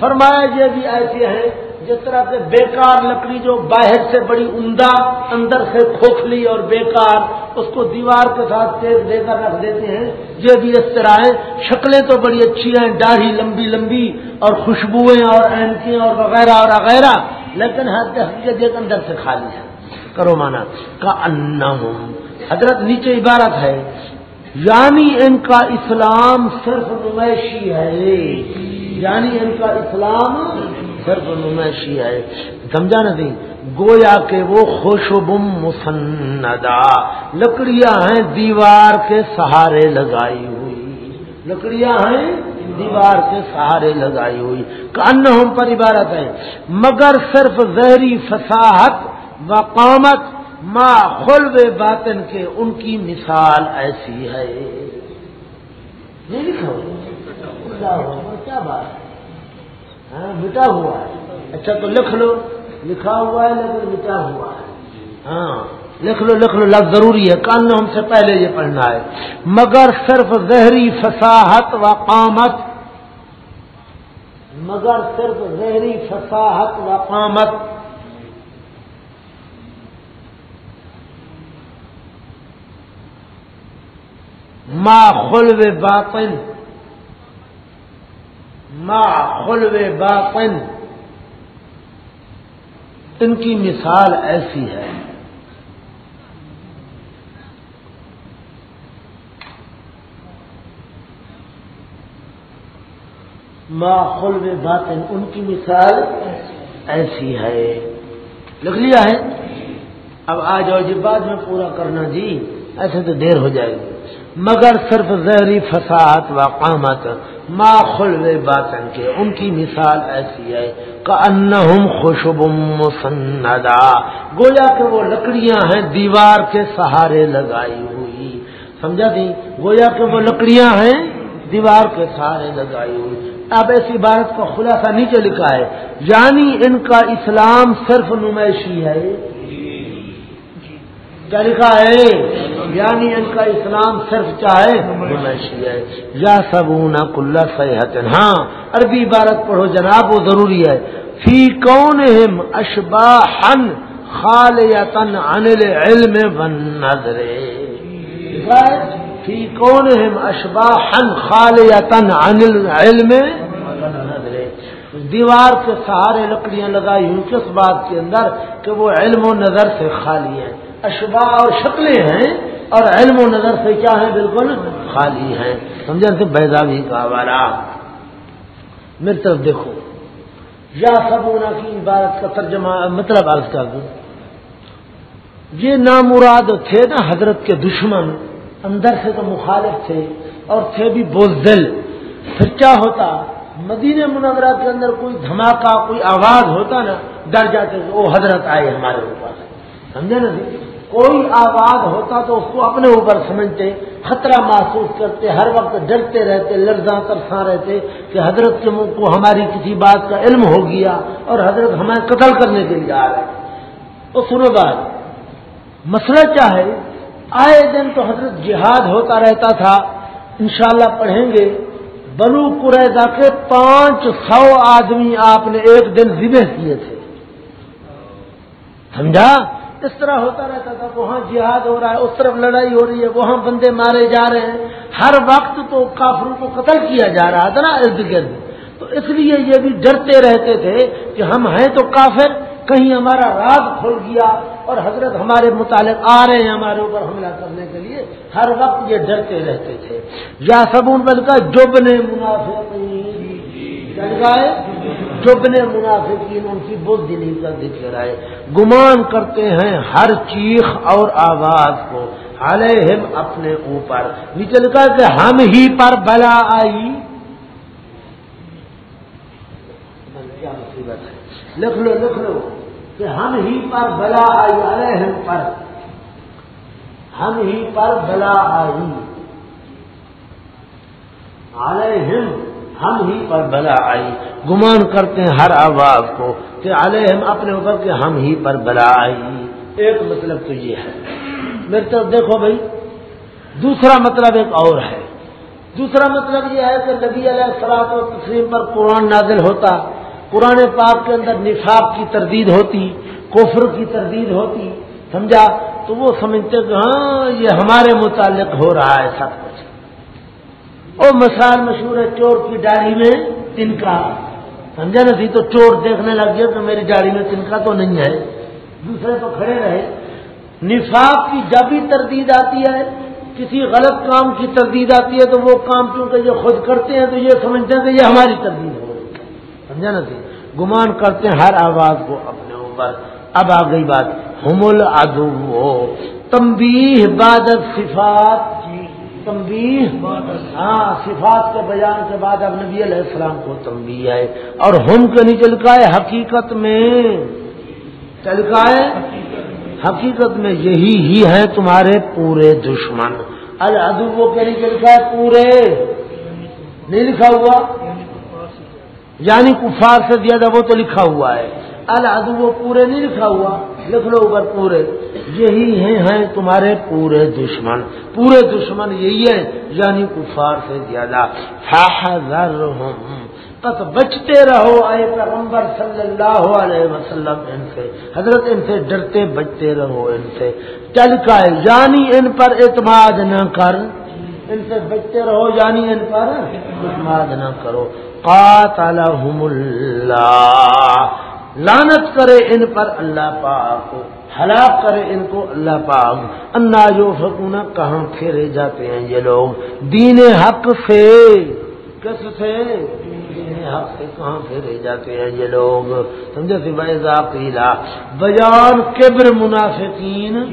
فرمایا یہ بھی ایسے ہیں، جس طرح سے بیکار لکڑی جو باہر سے بڑی عمدہ اندر سے کھوکھلی اور بیکار، اس کو دیوار کے ساتھ تیز دے کر رکھ دیتے ہیں۔ یہ بھی اس طرح ہے شکلیں تو بڑی اچھی ہیں، داڑھی لمبی لمبی اور خوشبوئیں اور اینکیں اور وغیرہ اور وغیرہ، لیکن حقیقت اندر سے خالی ہے کرو مانا، کا انا حضرت نیچے عبارت ہے یعنی ان کا اسلام صرف نمائشی ہے۔ یعنی ان کا اسلام صرف نمائشی ہے۔ سمجھا نا دی گویا کہ وہ خوشبم مسندا لکڑیاں ہیں دیوار کے سہارے لگائی ہوئی۔ لکڑیاں ہیں دیوار کے سہارے لگائی ہوئی۔ کن ہم پر عبارت ہے، مگر صرف زہری فساحت و قامت ماں باطن کے ان کی مثال ایسی ہے۔ نہیں لکھا ہوا۔ کیا بات ہاں مٹا ہوا ہے۔ اچھا تو لکھ لو۔ لکھا ہوا ہے لیکن مٹا ہوا ہے۔ ہاں لکھ لو لکھ لو، لفظ ضروری ہے۔ کان ہم سے پہلے یہ پڑھنا ہے۔ مگر صرف زہری فصاحت و قامت۔ مگر صرف زہری فصاحت و قامت۔ ما خلو باطن. ما خلو باطن. ان کی مثال ایسی ہے۔ ما خلو باطن، ان کی مثال ایسی ہے۔ لکھ لیا ہے۔ اب آ جاؤ جی بعد میں پورا کرنا جی ایسے تو دیر ہو جائے گی۔ مگر صرف زہری فساد و قامت ما خلو باطن کے۔ ان کی مثال ایسی ہے کہ انہم خوشب مسندا گویا کہ وہ لکڑیاں ہیں، دیوار کے سہارے لگائی ہوئی۔ سمجھا تھی گویا کہ وہ لکڑیاں ہیں، دیوار کے سہارے لگائی ہوئی۔ اب ایسی عبارت کا خلاصہ نیچے لکھا ہے یعنی ان کا اسلام صرف نمائشی ہے۔ کیا لکھا ہے؟ یعنی ان کا اسلام صرف چاہے یا سبونا کل صحت ہاں عربی عبارت پڑھو جناب، وہ ضروری ہے۔ فی کون اشبا ہن خال یا تن انل علم بن نظرے فی کون اشبا ہن خال یا تن انل علم دیوار کے سہارے لکڑیاں لگائی ہوں کس بات کے اندر کہ وہ علم و نظر سے خالی ہیں۔ اشبا اور شکلیں ہیں اور علم و نظر سے کیا ہے بالکل خالی ہیں۔ سمجھا سے بیداوی کا والا میری طرف دیکھو۔ یا سبونا کی عبارت کا ترجمہ مطلب عرض کر دوں۔ یہ نامراد تھے نا حضرت کے دشمن، اندر سے تو مخالف تھے اور تھے بھی بوزدل۔ پھر کیا ہوتا؟ مدینہ منورہ کے اندر کوئی دھماکہ، کوئی آواز ہوتا نا، ڈر جاتے وہ حضرت آئے ہمارے اوپر۔ سمجھے نا جی؟ کوئی آواز ہوتا تو اس کو اپنے اوپر سمجھتے، خطرہ محسوس کرتے، ہر وقت ڈرتے رہتے، لرزاں ترساں رہتے کہ حضرت کے منہ کو ہماری کسی بات کا علم ہو گیا اور حضرت ہمیں قتل کرنے کے لیے آ رہے تو سنو بات، مسئلہ کیا ہے؟ آئے دن تو حضرت جہاد ہوتا رہتا تھا، انشاءاللہ پڑھیں گے۔ بنو قریدا کے پانچ سو آدمی آپ نے ایک دن ذبح کیے تھے۔ سمجھا؟ اس طرح ہوتا رہتا تھا وہاں جہاد ہو رہا ہے، اس طرف لڑائی ہو رہی ہے، وہاں بندے مارے جا رہے ہیں۔ ہر وقت تو کافروں کو قتل کیا جا رہا تھا نا ارد گرد۔ تو اس لیے یہ بھی ڈرتے رہتے تھے کہ ہم ہیں تو کافر، کہیں ہمارا راز کھل گیا اور حضرت ہمارے متعلق آ رہے ہیں ہمارے اوپر حملہ کرنے کے لیے۔ ہر وقت یہ ڈرتے رہتے تھے۔ یا سبون بن کا جب نے منافع جبن منافقین ان کی بہت دلی کا ذکر ہے۔ گمان کرتے ہیں ہر چیخ اور آواز کو۔ علیہم اپنے اوپر۔ نچل کر کہ ہم ہی پر بلا آئی۔ کیا مصیبت ہے۔ لکھ لو لکھ لو کہ ہم ہی پر بلا آئی، علیہم پر۔ ہم ہی پر بلا آئی۔ علیہم ہم ہی پر بلا آئی۔ گمان کرتے ہیں ہر آواز کو کہ علیہ ہم اپنے اوپر کہ ہم ہی پر بلا آئی۔ ایک مطلب تو یہ ہے۔ میری طرف دیکھو بھائی، دوسرا مطلب ایک اور ہے۔ دوسرا مطلب یہ ہے کہ نبی علیہ السلام و تسلیم پر قرآن نازل ہوتا۔ قرآن پاک کے اندر نصاب کی تردید ہوتی، کفر کی تردید ہوتی، سمجھا؟ تو وہ سمجھتے کہ ہاں یہ ہمارے متعلق ہو رہا ہے سب کچھ۔ اور مسائل مشہور ہے چور کی ڈاڑی میں تنکا۔ سمجھا نا؟ تھی تو چور دیکھنے لگ گیا کہ میری ڈاڑی میں تنکا تو نہیں ہے۔ دوسرے تو کھڑے رہے۔ نفاق کی جب بھی تردید آتی ہے، کسی غلط کام کی تردید آتی ہے تو وہ کام چونکہ یہ خود کرتے ہیں تو یہ سمجھتے ہیں کہ یہ ہماری تردید ہو رہی سمجھا نا؟ تھی گمان کرتے ہیں، ہر آواز کو اپنے اوپر۔ اب آ گئی بات۔ حمل ادو تمبی بادت صفات تمبی ہاں صفات کے بیان کے بعد اب نبی علیہ السلام کو تمبی ہے۔ اور ہم کے نیچے لکھا ہے حقیقت میں۔ لکھا ہے؟ حقیقت میں یہی ہی ہے تمہارے پورے دشمن۔ الدو کے نیچے لکھا ہے پورے۔ نہیں لکھا ہوا؟ یعنی کفار سے زیادہ وہ تو لکھا ہوا ہے۔ الادو وہ پورے نہیں لکھا ہوا۔ لکھ لو اوپر پورے۔ یہی ہیں ہیں تمہارے پورے دشمن۔ پورے دشمن یہی ہے یعنی کفار سے زیادہ۔ بس بچتے رہو اے پیغمبر صلی اللہ علیہ وسلم ان سے۔ حضرت ان سے ڈرتے بچتے رہو ان سے۔ چل کا یعنی ان پر اعتماد نہ کر۔ ان سے بچتے رہو یعنی ان پر اعتماد نہ کرو۔ قاتلہم اللہ۔ لانت کرے ان پر اللہ پاک، ہلاک کرے ان کو اللہ پاک۔ انا جو فکونا کہاں پھیرے جاتے ہیں یہ لوگ؟ دین حق سے۔ کس سے؟ دین حق سے کہاں پھیرے جاتے ہیں یہ لوگ؟ سمجھے سی بھائی پیلا بیان کبر منافقین۔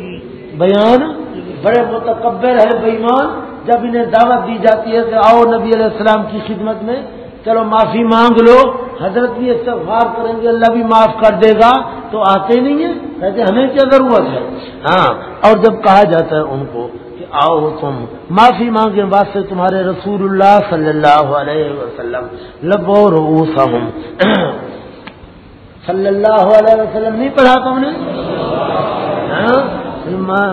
بیان بڑے متکبر ہے بےمان جب انہیں دعوت دی جاتی ہے کہ آؤ نبی علیہ السلام کی خدمت میں چلو معافی مانگ لو، حضرت بھی استغفار کریں گے، اللہ بھی معاف کر دے گا، تو آتے نہیں ہیں؟ کہتے ہمیں کیا ضرورت ہے؟ ہاں اور جب کہا جاتا ہے ان کو کہ آؤ تم، معافی مانگے واسطے تمہارے رسول اللہ صلی اللہ علیہ وسلم، لبو روسہم صلی اللہ علیہ وسلم نہیں پڑھا تم نے؟ ہاں؟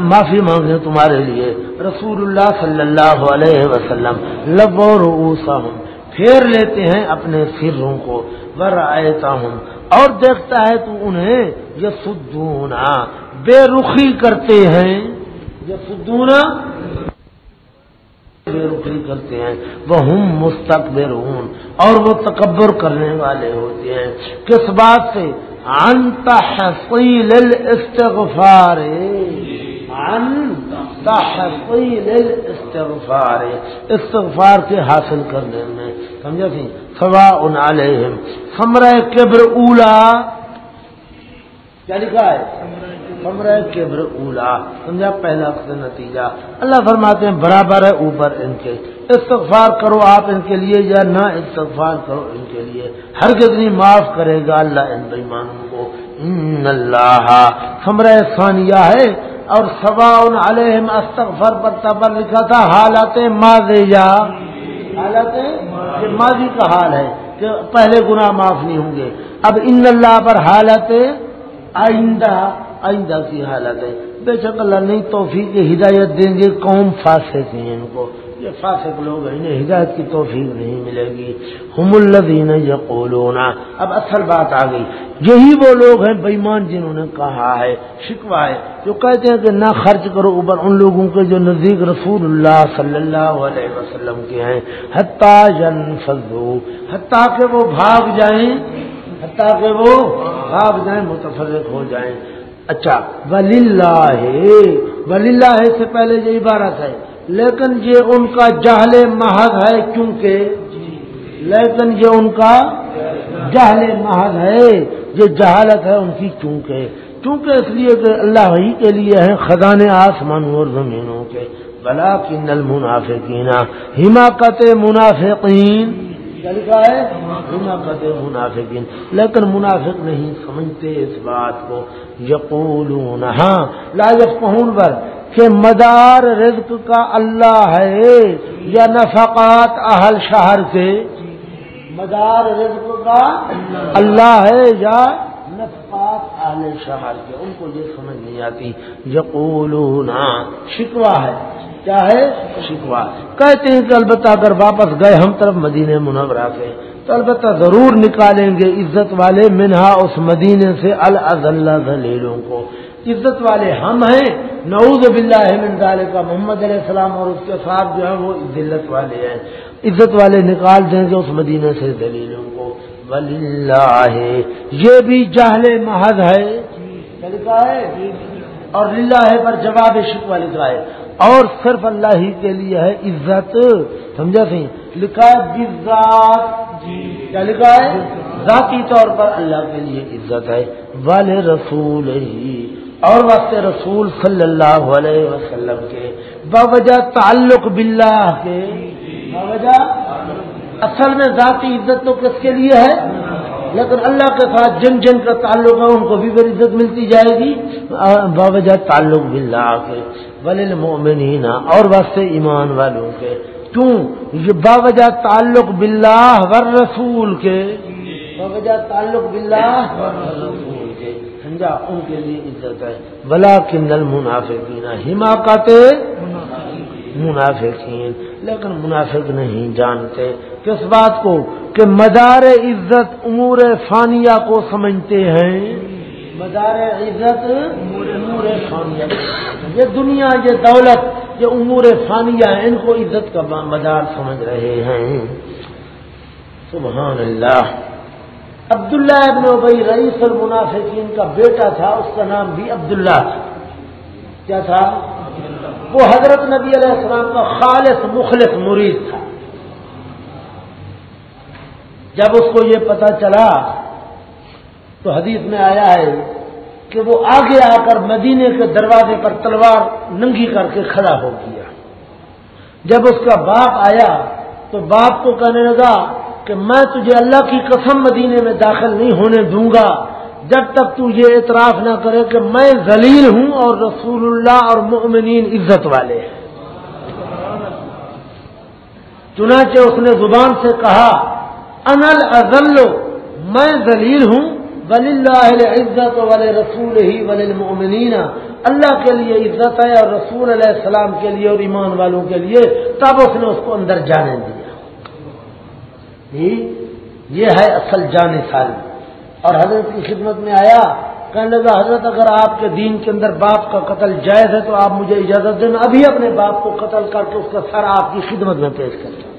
معافی مانگے تمہارے لیے۔ رسول اللہ صلی اللہ علیہ وسلم، لبو روسہم پھیر لیتے ہیں اپنے سروں کو۔ ور ہوں اور دیکھتا ہے تو انہیں یہ بے رخی کرتے ہیں۔ یہ بے رخی کرتے ہیں۔ وہ ہم مستقبر اور وہ تکبر کرنے والے ہوتے ہیں۔ کس بات سے؟ انت حصیل الاستغفار۔ استغفار استغفار کے حاصل کرنے میں سمجھا سی سوا ان سمرہ کبر اولا۔ یعنی کیا لکھا ہے؟ سمرہ کبر اولا۔ سمجھا؟ پہلا نتیجہ۔ اللہ فرماتے ہیں، برابر ہے اوپر ان کے۔ استغفار کرو آپ ان کے لیے یا نہ استغفار کرو ان کے لیے۔ ہر کتنی معاف کرے گا اللہ ان بےمانوں کو۔ ان اللہ سمرہ ثانیہ ہے۔ اور سوا علیہم استغفر پر تبر لکھا تھا، حالت ماضیا حالت ماضی کا حال ہے کہ پہلے گناہ معاف نہیں ہوں گے۔ اب ان اللہ پر حالت آئندہ آئندہ کی حالت ہے۔ بے شک اللہ نہیں توفیق ہدایت دیں گے، قوم فاسق ہیں ان کو۔ یہ فاسق لوگ ہیں، انہیں ہدایت کی توفیق نہیں ملے گی۔ ہم الدین یقولون۔ اب اصل بات آ گئی۔ یہی وہ لوگ ہیں بےمان جنہوں نے کہا ہے شکوا ہے، جو کہتے ہیں کہ نہ خرچ کرو اوپر ان لوگوں کے جو نزدیک رسول اللہ صلی اللہ علیہ وسلم کے ہیں۔ حتیٰ جن فضو حتیٰ کہ وہ بھاگ جائیں، حتیٰ کہ وہ بھاگ جائیں، متفرق ہو جائیں۔ اچھا ولی اللہ ولی اللہ سے پہلے یہ عبارت ہے۔ لیکن یہ ان کا جہل محض ہے کیونکہ لیکن یہ ان کا جہل محض ہے، یہ جہالت ہے ان کی کیونکہ کیونکہ اس لیے کہ اللہ ہی کے لیے ہے خزان آسمانوں اور زمینوں کے۔ بلا کی نل منافقین۔ حماقت منافقین لکھا ہے؟ حماقت منافقین۔ لیکن منافق نہیں سمجھتے اس بات کو۔ یقولون ہاں لا یفقہون پر کہ مدار رزق کا اللہ ہے یا نفقات اہل شہر کے مدار رزق کا اللہ ہے یا نفقات اہل شہر کے ان کو یہ سمجھ نہیں آتی۔ یقولون شکوا ہے۔ کیا ہے؟ شکوا کہتے ہیں کہ البتہ اگر واپس گئے ہم طرف مدینے منورہ سے، تو البتہ ضرور نکالیں گے عزت والے منہا اس مدینے سے اللہ دلیلوں کو۔ عزت والے ہم ہیں۔ نعوذ باللہ من ذالک کا محمد علیہ السلام اور اس کے ساتھ جو ہے وہ ذلت والے ہیں۔ عزت والے نکال دیں گے اس مدینہ سے دلیلوں کو۔ وللہ یہ بھی جہل محض ہے۔ لکھا ہے۔ اور للہ پر جواب شکوا لکھا ہے۔ اور صرف اللہ ہی کے لیے ہے عزت۔ سمجھا سی لکھا ہے کیا لکھا ہے؟ ذاتی طور پر اللہ کے لیے عزت ہے۔ والے رسول ہی اور وقت رسول صلی اللہ علیہ وسلم کے، باوجہ تعلق باللہ کے۔ باوجہ اصل میں ذاتی عزت تو کس کے لیے ہے؟ لیکن اللہ کے ساتھ جن جن کا تعلق ہے، ان کو بھی بڑی عزت ملتی جائے گی۔ باوجہ تعلق باللہ کے۔ ولی المؤمنین اور واسطے ایمان والوں کے۔ کیوں؟ یہ باوجہ تعلق باللہ ور رسول کے۔ باوجہ تعلق باللہ ور رسول سمجھا، ان کے لیے عزت ہے۔ بلا کنل منافقین حماقت منافقین۔ لیکن منافق نہیں جانتے۔ کس بات کو؟ کہ مدار عزت امور فانیہ کو سمجھتے ہیں۔ مدار عزت امور فانیہ یہ دنیا، یہ دولت، یہ امور فانیہ ان کو عزت کا مدار سمجھ رہے ہیں۔ سبحان اللہ۔ عبداللہ ابن ابئی رئیس المنافقین کا بیٹا تھا، اس کا نام بھی عبداللہ تھا۔ کیا تھا؟ وہ حضرت نبی علیہ السلام کا خالص مخلص مرید تھا۔ جب اس کو یہ پتا چلا، تو حدیث میں آیا ہے کہ وہ آگے آ کر مدینے کے دروازے پر تلوار ننگی کر کے کھڑا ہو گیا۔ جب اس کا باپ آیا، تو باپ کو کہنے لگا کہ میں تجھے اللہ کی قسم مدینے میں داخل نہیں ہونے دوں گا۔ جب تک تو یہ اعتراف نہ کرے کہ میں ذلیل ہوں اور رسول اللہ اور مؤمنین عزت والے ہیں۔ چنانچہ اس نے زبان سے کہا انل ازلو میں ذلیل ہوں ولی اللہ عزت والے رسول ہی ولی المؤمنین اللہ کے لیے عزت ہے اور رسول علیہ السلام کے لیے اور ایمان والوں کے لیے۔ تب اس نے اس کو اندر جانے دیا۔ یہ ہے اصل جانے سالی اور حضرت کی خدمت میں آیا، کہنے لگا، حضرت اگر آپ کے دین کے اندر باپ کا قتل جائز ہے تو آپ مجھے اجازت دیں ابھی اپنے باپ کو قتل کر کے اس کا سر آپ کی خدمت میں پیش کرتا ہوں۔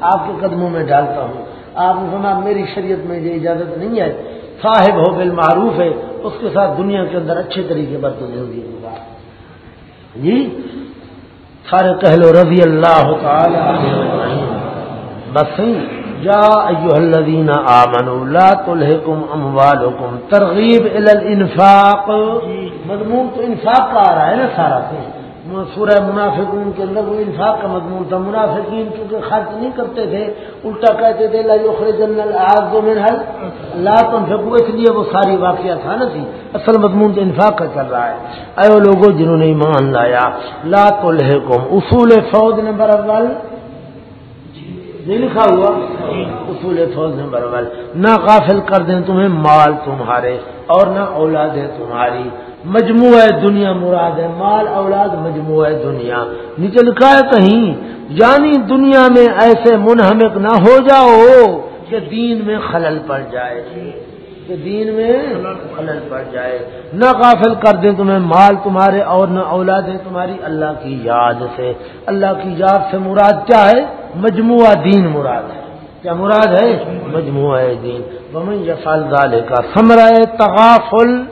آپ کے قدموں میں ڈالتا ہوں۔ آپ نے سنا میری شریعت میں یہ اجازت نہیں ہے۔ صاحب ہو بل معروف ہے، اس کے ساتھ دنیا کے اندر اچھے طریقے پر تو زندگی ہوگا جی سارے کہہ لو، رضی اللہ تعالی بس صحیح الذین آمنوا لا تلہکم اموالکم ترغیب الانفاق۔ مضمون تو انفاق کا آ رہا ہے نا سارا سورہ منافقین کے اندر وہ انفاق کا مضمون تھا۔ منافقین کیونکہ خرچ نہیں کرتے تھے الٹا کہتے تھے لا من حل۔ لا تنفقوا اس لیے وہ ساری واقعہ تھا نا تھی اصل مضمون تو انفاق کا چل رہا ہے۔ اے لوگوں جنہوں نے ایمان لایا لا تلہکم اصول فوج نمبر اول۔ نہیں لکھا ہوا۔ اصول فوج نمبر ون نہ غافل کر دیں تمہیں مال تمہارے اور نہ اولادیں تمہاری۔ مجموعہ دنیا مراد ہے۔ مال اولاد مجموعہ دنیا۔ نیچے لکھا ہے کہیں یعنی دنیا میں ایسے منہمک نہ ہو جاؤ کہ دین میں خلل پڑ جائے۔ کہ دین میں خلل پڑ جائے۔ نہ غافل کر دیں تمہیں مال تمہارے اور نہ اولادیں تمہاری۔ اللہ کی یاد سے، اللہ کی یاد سے مراد کیا ہے؟ مجموعہ دین مراد ہے۔ کیا مراد ہے؟ مجموعہ دین۔ بمن یفال ڈالے کا سمرا تغافل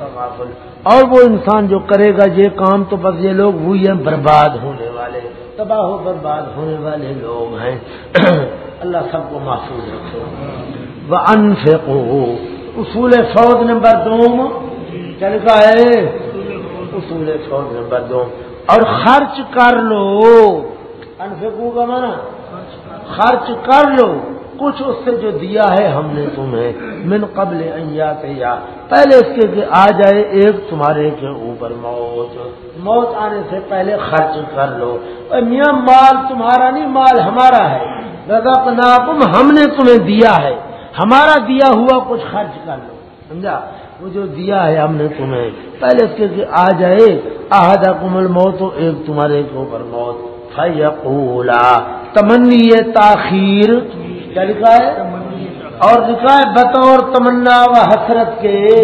تغافل۔ اور وہ انسان جو کرے گا یہ کام تو بس یہ لوگ وہی ہیں، برباد ہونے والے۔ تباہ و برباد ہونے والے لوگ ہیں۔ اللہ سب کو محفوظ رکھو وہ انفقو اصول فوج نمبر دوم چل کا ہے۔ اصول فوج نمبر دو۔ اور خرچ کر لو۔ انفقو کا مانا خرچ کر لو۔ کچھ اس سے جو دیا ہے ہم نے تمہیں من قبل یا پہلے اس کے کہ آ جائے ایک تمہارے کے اوپر موت۔ موت آنے سے پہلے خرچ کر لو۔ میاں، مال تمہارا نہیں، مال ہمارا ہے۔ رضا ناکم ہم نے تمہیں دیا ہے۔ ہمارا دیا ہوا کچھ خرچ کر لو۔ سمجھا؟ وہ جو دیا ہے ہم نے تمہیں۔ پہلے اس کے کہ آ جائے آہدا کمل موت ہو ایک تمہارے کے اوپر موت۔ فیقولا، تمنی تاخیر۔ کیا لکھا ہے؟ اور لکھا ہے، بطور تمنا و حسرت کے۔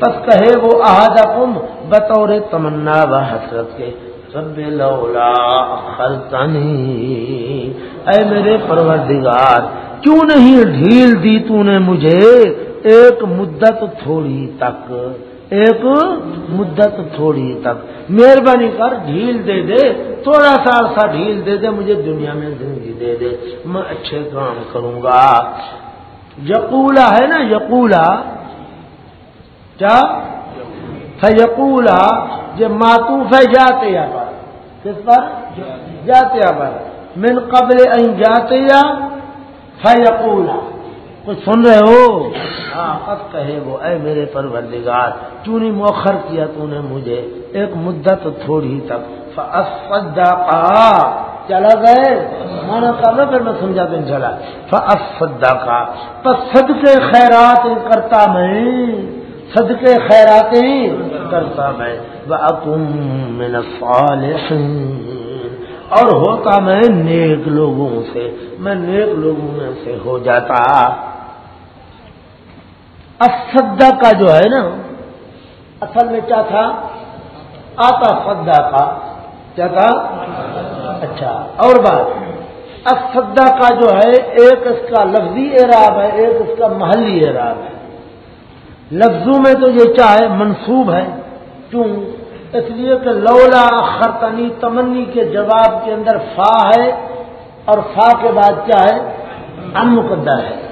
بس کہے وہ احاطہ کم بطور تمنا و حسرت کے۔ سب لولا خلطنی اے میرے پروردگار، کیوں نہیں ڈھیل دی تو نے مجھے؟ ایک مدت تھوڑی تک۔ ایک مدت تھوڑی تک۔ مہربانی کر ڈھیل دے دے، تھوڑا سا عرصہ ڈھیل دے دے، مجھے دنیا میں زندگی دے دے، میں اچھے کام کروں گا۔ یقولا ہے نا، یقولا۔ کیا؟ یقولا یہ ماتوف ہے، جاتے یا پر کس پر؟ جاتے یا پر من قبل این جاتے یا فیقولا۔ کچھ سن رہے ہو؟ ہاں اب کہے وہ، اے میرے پروردگار کیوں نہیں مؤخر کیا، تو نے مجھے ایک مدت تھوڑی تک۔ چلا گئے؟ مانا کرنا پھر میں سمجھا دیں چلا فدا کا صد کے خیرات کرتا میں صد کے خیرات کرتا میں۔ اور ہوتا میں نیک لوگوں سے، میں نیک لوگوں میں سے ہو جاتا۔ اسدا کا جو ہے نا، اصل میں کیا تھا؟ آتا فدا کا کیا تھا؟ اچھا اور بات اسدا کا جو ہے، ایک اس کا لفظی اعراب ہے، ایک اس کا محلی اعراب ہے۔ لفظوں میں تو یہ چاہے منصوب ہے، کیوں؟ اس لیے کہ لولا خرطنی تمنی کے جواب کے اندر فا ہے، اور فا کے بعد کیا ہے؟ ان ہے۔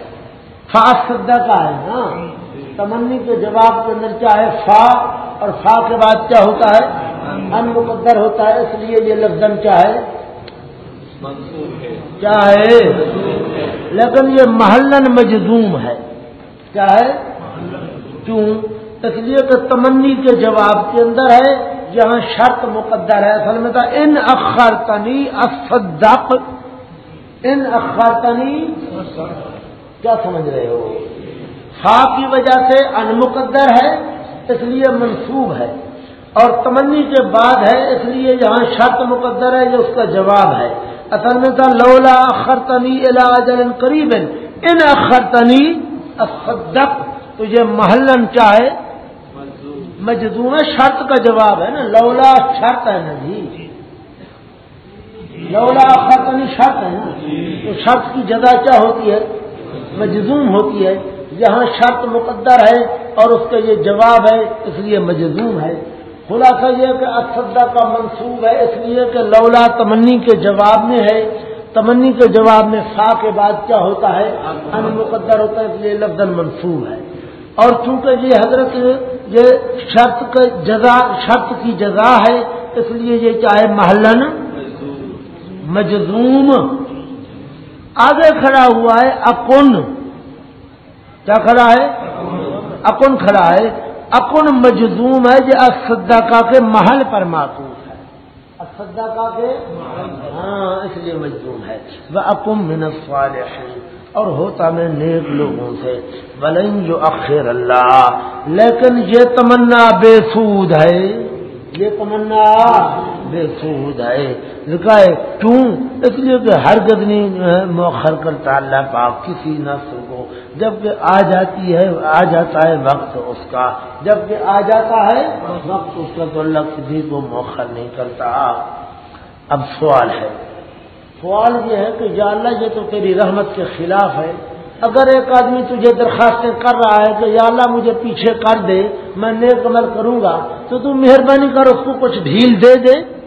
فا سدا کا ہے نا؟ تمنی کے جواب کے اندر کیا ہے؟ فا اور فا کے بعد کیا ہوتا ہے؟ ان مقدر ہوتا ہے، اس لیے یہ لفظ کیا ہے؟ کیا ہے؟ لیکن یہ محلن مجزوم ہے۔ کیا ہے؟ کیوں؟ اس لیے کہ تمنی کے جواب کے اندر ہے جہاں شرط مقدر ہے۔ اصل میں تھا ان اخر تنی اصدق ان اخر تنی کیا سمجھ رہے ہو؟ فا کی وجہ سے ان مقدر ہے، اس لیے منسوب ہے۔ اور تمنی کے بعد ہے، اس لیے یہاں شرط مقدر ہے، یہ اس کا جواب ہے۔ اصل میں تھا لولا اخرتنی الاجل قریب، ان اخرتنی اصدق۔ تو یہ محلن چاہے مجدور شرط کا جواب ہے نا، لولا شرط ہے نا جی۔ لولا اخرتنی شرط ہے نا۔ تو شرط کی جگہ کیا ہوتی ہے؟ مجزوم ہوتی ہے، یہاں شرط مقدر ہے اور اس کا یہ جواب ہے، اس لیے مجزوم ہے۔ خلاصہ یہ کہ اسدا کا منصوب ہے، اس لیے کہ لولا تمنی کے جواب میں ہے۔ تمنی کے جواب میں فا کے بعد کیا ہوتا ہے؟ ان مقدر ہوتا ہے، اس لیے لفظ منصوب ہے۔ اور چونکہ یہ حضرت یہ شرط کا جزا، شرط کی جزا ہے، اس لیے یہ چاہے محلن، مجزوم۔ آگے کھڑا ہوا ہے، اکن۔ کیا کھڑا ہے؟ اکن کھڑا ہے۔ اکن مجزوم ہے جو اسدا کے محل پر معطوف ہے۔ اسدا کے ہاں اس لیے مجزوم ہے۔ وہ اکم من اور ہوتا میں نیک لوگوں سے۔ بلن جو اخر اللہ۔ لیکن یہ تمنا بے سود ہے۔ یہ تمنا بے سود ہے لکھا ہے، کیوں؟ اس لیے کہ ہر گدنی مؤخر کرتا اللہ پاک کسی نسل کو جبکہ آ جاتی ہے، آ جاتا ہے وقت اس کا۔ جبکہ آ جاتا ہے وقت اس کا، تو اللہ کسی کو موخر نہیں کرتا۔ اب سوال ہے۔ سوال یہ ہے کہ یا اللہ، یہ تو تیری رحمت کے خلاف ہے۔ اگر ایک آدمی تجھے درخواستیں کر رہا ہے کہ یا اللہ مجھے پیچھے کر دے، میں نیک عمل کروں گا، تو تم مہربانی کر اس کو کچھ ڈھیل دے دے۔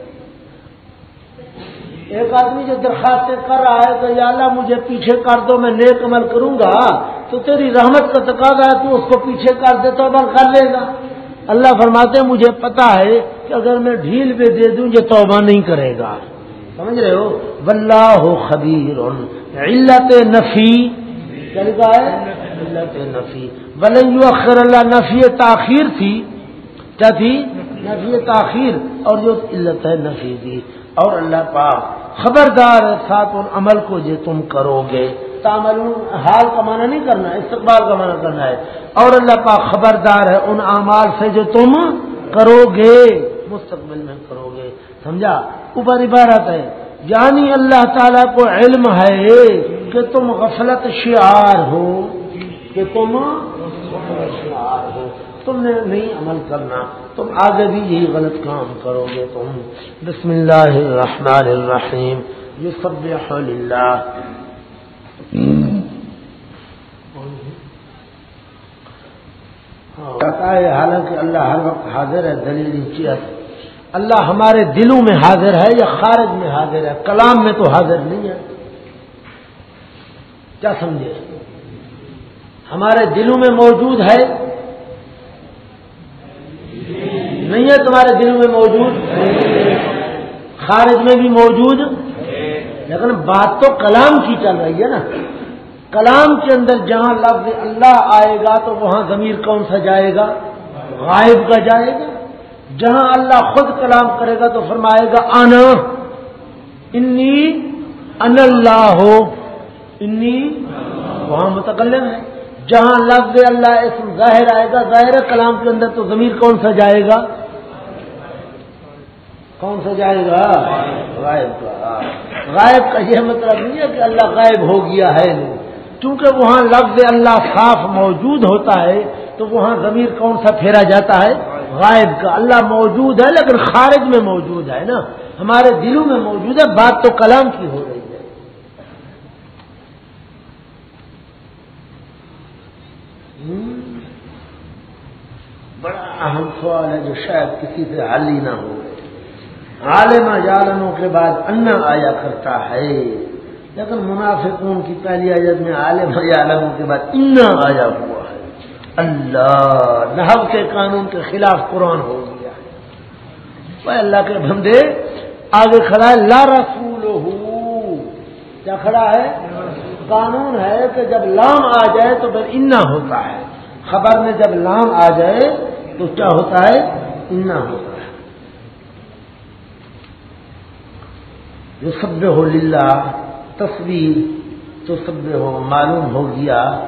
ایک آدمی جو درخواستیں کر رہا ہے کہ یا اللہ مجھے پیچھے کر دو، میں نیک عمل کروں گا، تو تیری رحمت کا تقاضا ہے، تو اس کو پیچھے کر دے تو عمل کر لے گا۔ اللہ فرماتے ہیں، مجھے پتا ہے کہ اگر میں ڈھیل پہ دے دوں، یہ توبہ نہیں کرے گا۔ سمجھ رہے ہو؟ بلّہ ہو خبیر۔ علت نفی۔ کیا لکھا ہے؟ علت نفی۔ بلو اخر اللہ، نفی تاخیر تھی۔ کیا تھی؟ نفی تاخیر۔ اور جو علت ہے، نفی دی اور اللہ پاک خبردار ساتھ ان عمل کو جو تم کرو گے۔ تامل حال کا معنی نہیں کرنا، استقبال کا معنی کرنا ہے۔ اور اللہ پاک خبردار ہے ان اعمال سے جو تم کرو گے، مستقبل میں کرو گے۔ سمجھا؟ اوپر عبارت ہے یعنی اللہ تعالیٰ کو علم ہے کہ تم غفلت شعار ہو، کہ تم غفلت شعار ہو۔ تم نے نہیں عمل کرنا، تم آگے بھی یہی غلط کام کرو گے تم۔ بسم اللہ الرحمن الرحیم۔ یہ سب اللہ کہتا ہاں، ہے، حالانکہ اللہ ہر وقت حاضر ہے، دلیل چیت اللہ ہمارے دلوں میں حاضر ہے یا خارج میں حاضر ہے؟ کلام میں تو حاضر نہیں ہے۔ کیا سمجھے؟ ہمارے دلوں میں موجود ہے نہیں ہے تمہارے دل میں موجود؟ خارج میں بھی موجود؟ لیکن بات تو کلام کی چل رہی ہے نا۔ کلام کے اندر جہاں لفظ اللہ آئے گا تو وہاں ضمیر کون سا جائے گا؟ غائب کا جائے گا۔ جہاں اللہ خود کلام کرے گا تو فرمائے گا، آنا۔ انی ان اللہ ہو انی وہاں متکلم ہے۔ جہاں لفظ اللہ اسم ظاہر آئے گا، ظاہر کلام کے اندر تو ضمیر کون سا جائے گا؟ کون سا جائے گا غائب کا ہاں۔ غائب کا یہ مطلب نہیں ہے کہ اللہ غائب ہو گیا ہے۔ کیونکہ وہاں لفظ اللہ صاف موجود ہوتا ہے، تو وہاں ضمیر کون سا پھیرا جاتا ہے؟ غائب کا۔ اللہ موجود ہے لیکن خارج میں موجود ہے نا۔ ہمارے دلوں میں موجود ہے، بات تو کلام کی ہو رہی ہے۔ بڑا اہم سوال ہے جو شاید کسی سے حل ہی نہ ہو۔ عالم جالموں کے بعد انا آیا کرتا ہے۔ لیکن منافقون کی پہلی عجت میں عالم عالموں کے بعد انا آیا ہوا ہے۔ اللہ نحب کے قانون کے خلاف قرآن ہو گیا ہے۔ اللہ کے بندے آگے کھڑا ہے، لا رسول کیا کھڑا ہے؟ قانون ہے کہ جب لام آ جائے تو پھر انا ہوتا ہے۔ خبر میں جب لام آ جائے تو کیا ہوتا ہے؟ انا ہوتا ہے۔ جو سب ہو للہ تصویر تو سب ہو معلوم ہو گیا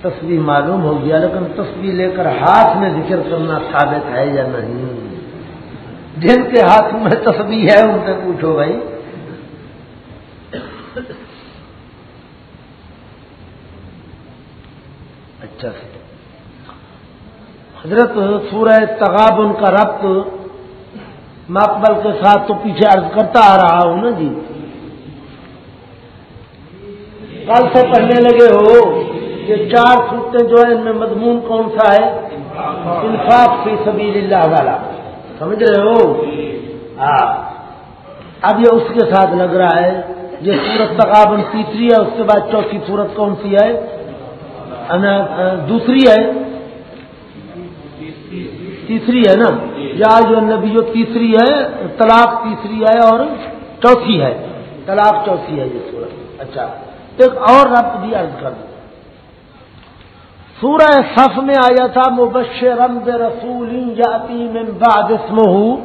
تصویر معلوم ہو گیا، لیکن تصویر لے کر ہاتھ میں ذکر کرنا ثابت ہے یا نہیں؟ جن کے ہاتھ میں تصویر ہے، ان سے پوچھو بھائی۔ اچھا۔ حضرت سورہ تغابن کا ربط مقبل کے ساتھ تو پیچھے عرض کرتا آ رہا ہوں نا جی۔ کل سے پڑھنے لگے ہو یہ چار سوتے جو ہیں ان میں مضمون کون سا ہے؟ انصاف فی سبیل اللہ والا۔ سمجھ رہے ہو؟ ہاں۔ اب یہ اس کے ساتھ لگ رہا ہے۔ یہ سورت تقابن تیسری ہے، اس کے بعد چوتھی سورت کون سی ہے؟ دوسری ہے۔ تیسری ہے نا؟ یا جو نبی جو تیسری ہے، طلاق تیسری ہے اور چوتھی ہے۔ طلاق چوتھی ہے یہ سورت اچھا۔ ایک اور رب بھی عرض کر دوں۔ سورہ صف میں آیا تھا، مبشرم رسول من بعد اسمہ۔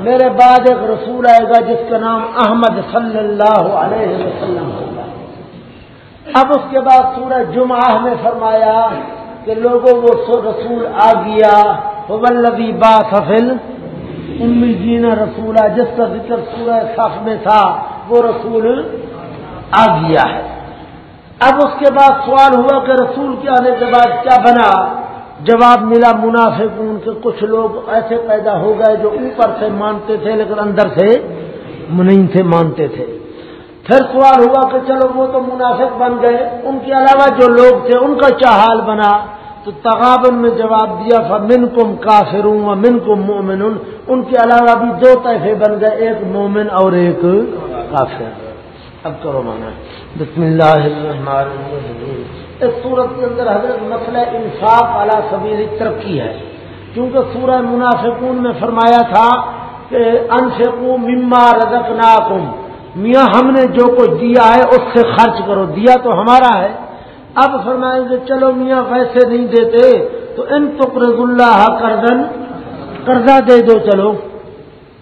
میرے بعد ایک رسول آئے گا جس کا نام احمد صلی اللہ علیہ وسلم ہوگا۔ اب اس کے بعد سورہ جمعہ میں فرمایا کہ لوگوں، وہ رسول آ گیا۔ ولبی با سفل امی جینا رسولہ جس کا ذکر سورہ صف میں تھا، وہ رسول آ گیا ہے۔ اب اس کے بعد سوال ہوا کہ رسول کے آنے کے بعد کیا بنا؟ جواب ملا منافق ان کے کچھ لوگ ایسے پیدا ہو گئے جو اوپر سے مانتے تھے لیکن اندر سے نہیں تھے، مانتے تھے۔ پھر سوال ہوا کہ چلو وہ تو منافق بن گئے، ان کے علاوہ جو لوگ تھے، ان کا کیا حال بنا؟ تو تغابن میں جواب دیا تھا من کم کافر من کم مومن ان کے علاوہ بھی دو طیفے بن گئے، ایک مومن اور ایک کافر۔ اب کرو مانا۔ بسم اللہ الرحمن الرحیم۔ اس صورت کے اندر حضرت مسئلہ انصاف اعلی سبیل ترقی ہے۔ کیونکہ سورہ منافقون میں فرمایا تھا کہ انفقو مما رزقناکم۔ میاں، ہم نے جو کچھ دیا ہے، اس سے خرچ کرو۔ دیا تو ہمارا ہے۔ اب فرمائیں گے، چلو میاں ویسے نہیں دیتے تو ان تقرض اللہ کردن قرضہ دے دو، چلو.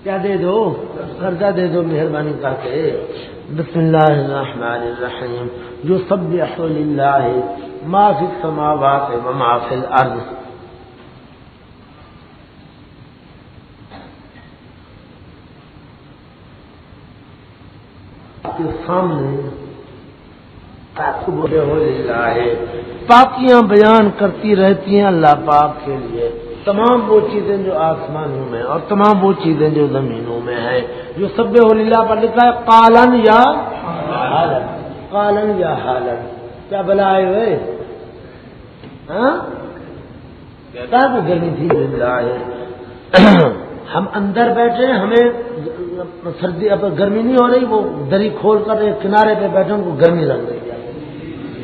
کیا دے دو؟ قرضہ دے دو، مہربانی کر کے بسم اللہ الرحمن الرحیم۔ جو سب للہ، ما فی السماوات و ما فی الارض۔ کے سامنے پاکیاں بیان کرتی رہتی ہیں اللہ پاک کے لیے۔ تمام وہ چیزیں جو آسمانوں میں اور تمام وہ چیزیں جو زمینوں میں ہیں، جو سب اللہ پر لکھا ہے کالن یا حالن کالن یا حالن کیا بلائے ہوئے؟ ہاں؟ گرمی تھی ہے؟ ہم اندر بیٹھے ہمیں سردی، اب گرمی نہیں ہو رہی، وہ دری کھول کر ایک کنارے پہ بیٹھے ان کو گرمی لگ رہی ہے۔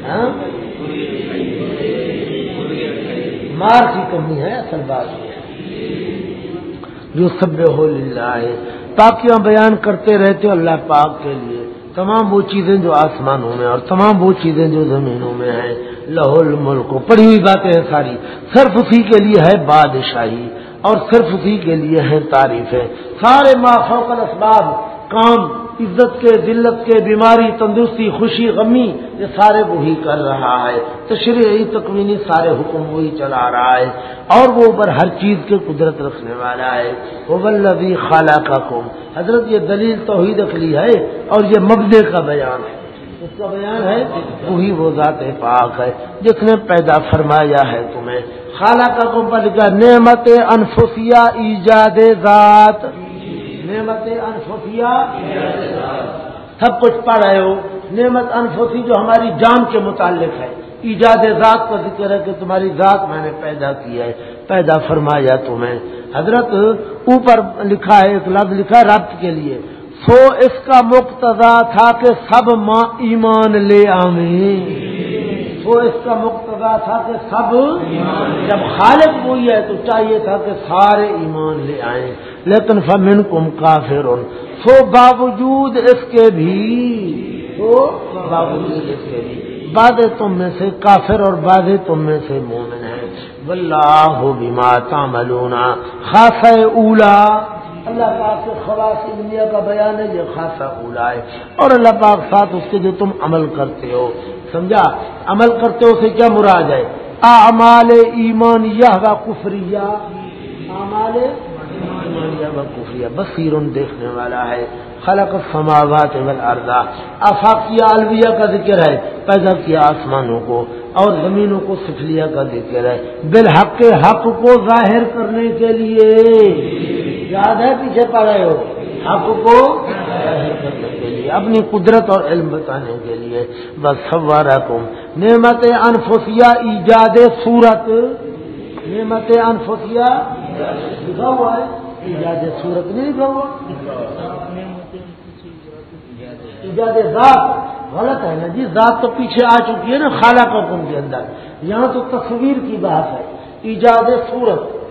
ہاں؟ مار کی کمی ہے، اصل بات جو سب ہو ہے تاکہ بیان کرتے رہتے اللہ پاک کے لیے۔ تمام وہ چیزیں جو آسمانوں میں اور تمام وہ چیزیں جو زمینوں میں ہیں۔ لاہور ملک پڑی ہوئی باتیں ہیں ساری۔ صرف اسی کے لیے ہے بادشاہی اور صرف اسی کے لیے ہیں تعریفیں۔ سارے فوق اسباب کام عزت کے، ذلت کے، بیماری، تندرستی، خوشی، غمی، یہ سارے وہی کر رہا ہے۔ تشریحی تکوینی سارے حکم وہی چلا رہا ہے۔ اور وہ اوپر ہر چیز کے قدرت رکھنے والا ہے۔ وہ ولبی خالہ کا قوم حضرت یہ دلیل توحید اخلی ہے اور یہ مبدے کا بیان ہے۔ اس کا بیان ہے وہی وہ ذات پاک ہے جس نے پیدا فرمایا ہے تمہیں۔ خالہ کا قوم پر لکھا نعمت انفسیا ایجاد ذات۔ نعمت انفوسیا سب کچھ پڑھ رہے ہو. نعمت انفوسی جو ہماری جان کے متعلق ہے. ایجاد ذات کا ذکر ہے کہ تمہاری ذات میں نے پیدا کیا ہے. پیدا فرمایا تمہیں. حضرت اوپر لکھا ہے، ایک لفظ لکھا ہے ربط کے لیے. سو اس کا مقتضا تھا کہ سب ماں ایمان لے آئیں سو اس کا مقتضا تھا کہ سب جب خالق ہوئی ہے تو چاہیے تھا کہ سارے ایمان لے آئیں۔ لیکن فمن کم کافر سو باوجود اس کے بھی، تو باوجود اس کے بھی۔ بعد تم میں سے کافر اور بعد تم میں سے مومن ہے واللہ بما تعملون۔ خاص اولا۔ اللہ پاک کے خواص دنیا کا بیان ہے، یہ خاصا اولا ہے۔ اور اللہ پاک ساتھ اس کے جو تم عمل کرتے ہو۔ سمجھا؟ عمل کرتے ہو اسے کیا مراد ہے؟ اعمال ایمان یہ کفریہ۔ اعمال بصیر دیکھنے والا ہے۔ خلق السماوات والارض۔ افاقیہ الویہ کا ذکر ہے۔ پیدا کیا آسمانوں کو اور زمینوں کو سفلیہ کا ذکر ہے۔ بالحق حق کو ظاہر کرنے کے لیے۔ یاد ہے پیچھے پڑ رہے ہو حق کو کرنے کے لیے اپنی قدرت اور علم بتانے کے لیے۔ بس سوارا تم نعمت انفسیا ایجاد صورت۔ نعمت انفسیا لکھا ہوا ہے۔ ایجاد صورت نہیں لکھا ہوا۔ ایجاد ذات۔ غلط ہے نا جی ذات تو پیچھے آ چکی ہے نا خالہ حکم کے اندر۔ یہاں تو تصویر کی بات ہے۔ ایجاد صورت۔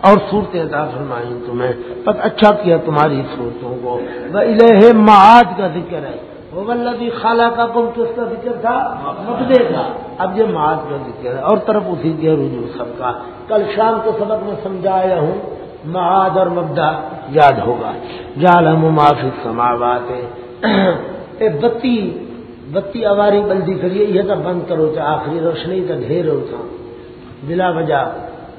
اور صورتیں عطا فرمائی تمہیں۔ بس اچھا کیا تمہاری صورتوں کو۔ وہ الہ معاد کا ذکر ہے۔ ولدی خالہ کا کم کس کا ذکر تھا مقدے کا اب یہ معاذ کا ذکر ہے۔ اور طرف اسی کے رجوع سب کا۔ کل شام کے سبق میں سمجھایا ہوں۔ معاد اور مبدا یاد ہوگا۔ جالم معافی سماوات بتی بتی اواری بلدی کریے، یہ تو بند کرو چاہے آخری روشنی تو ڈھیر ہوتا بلا وجہ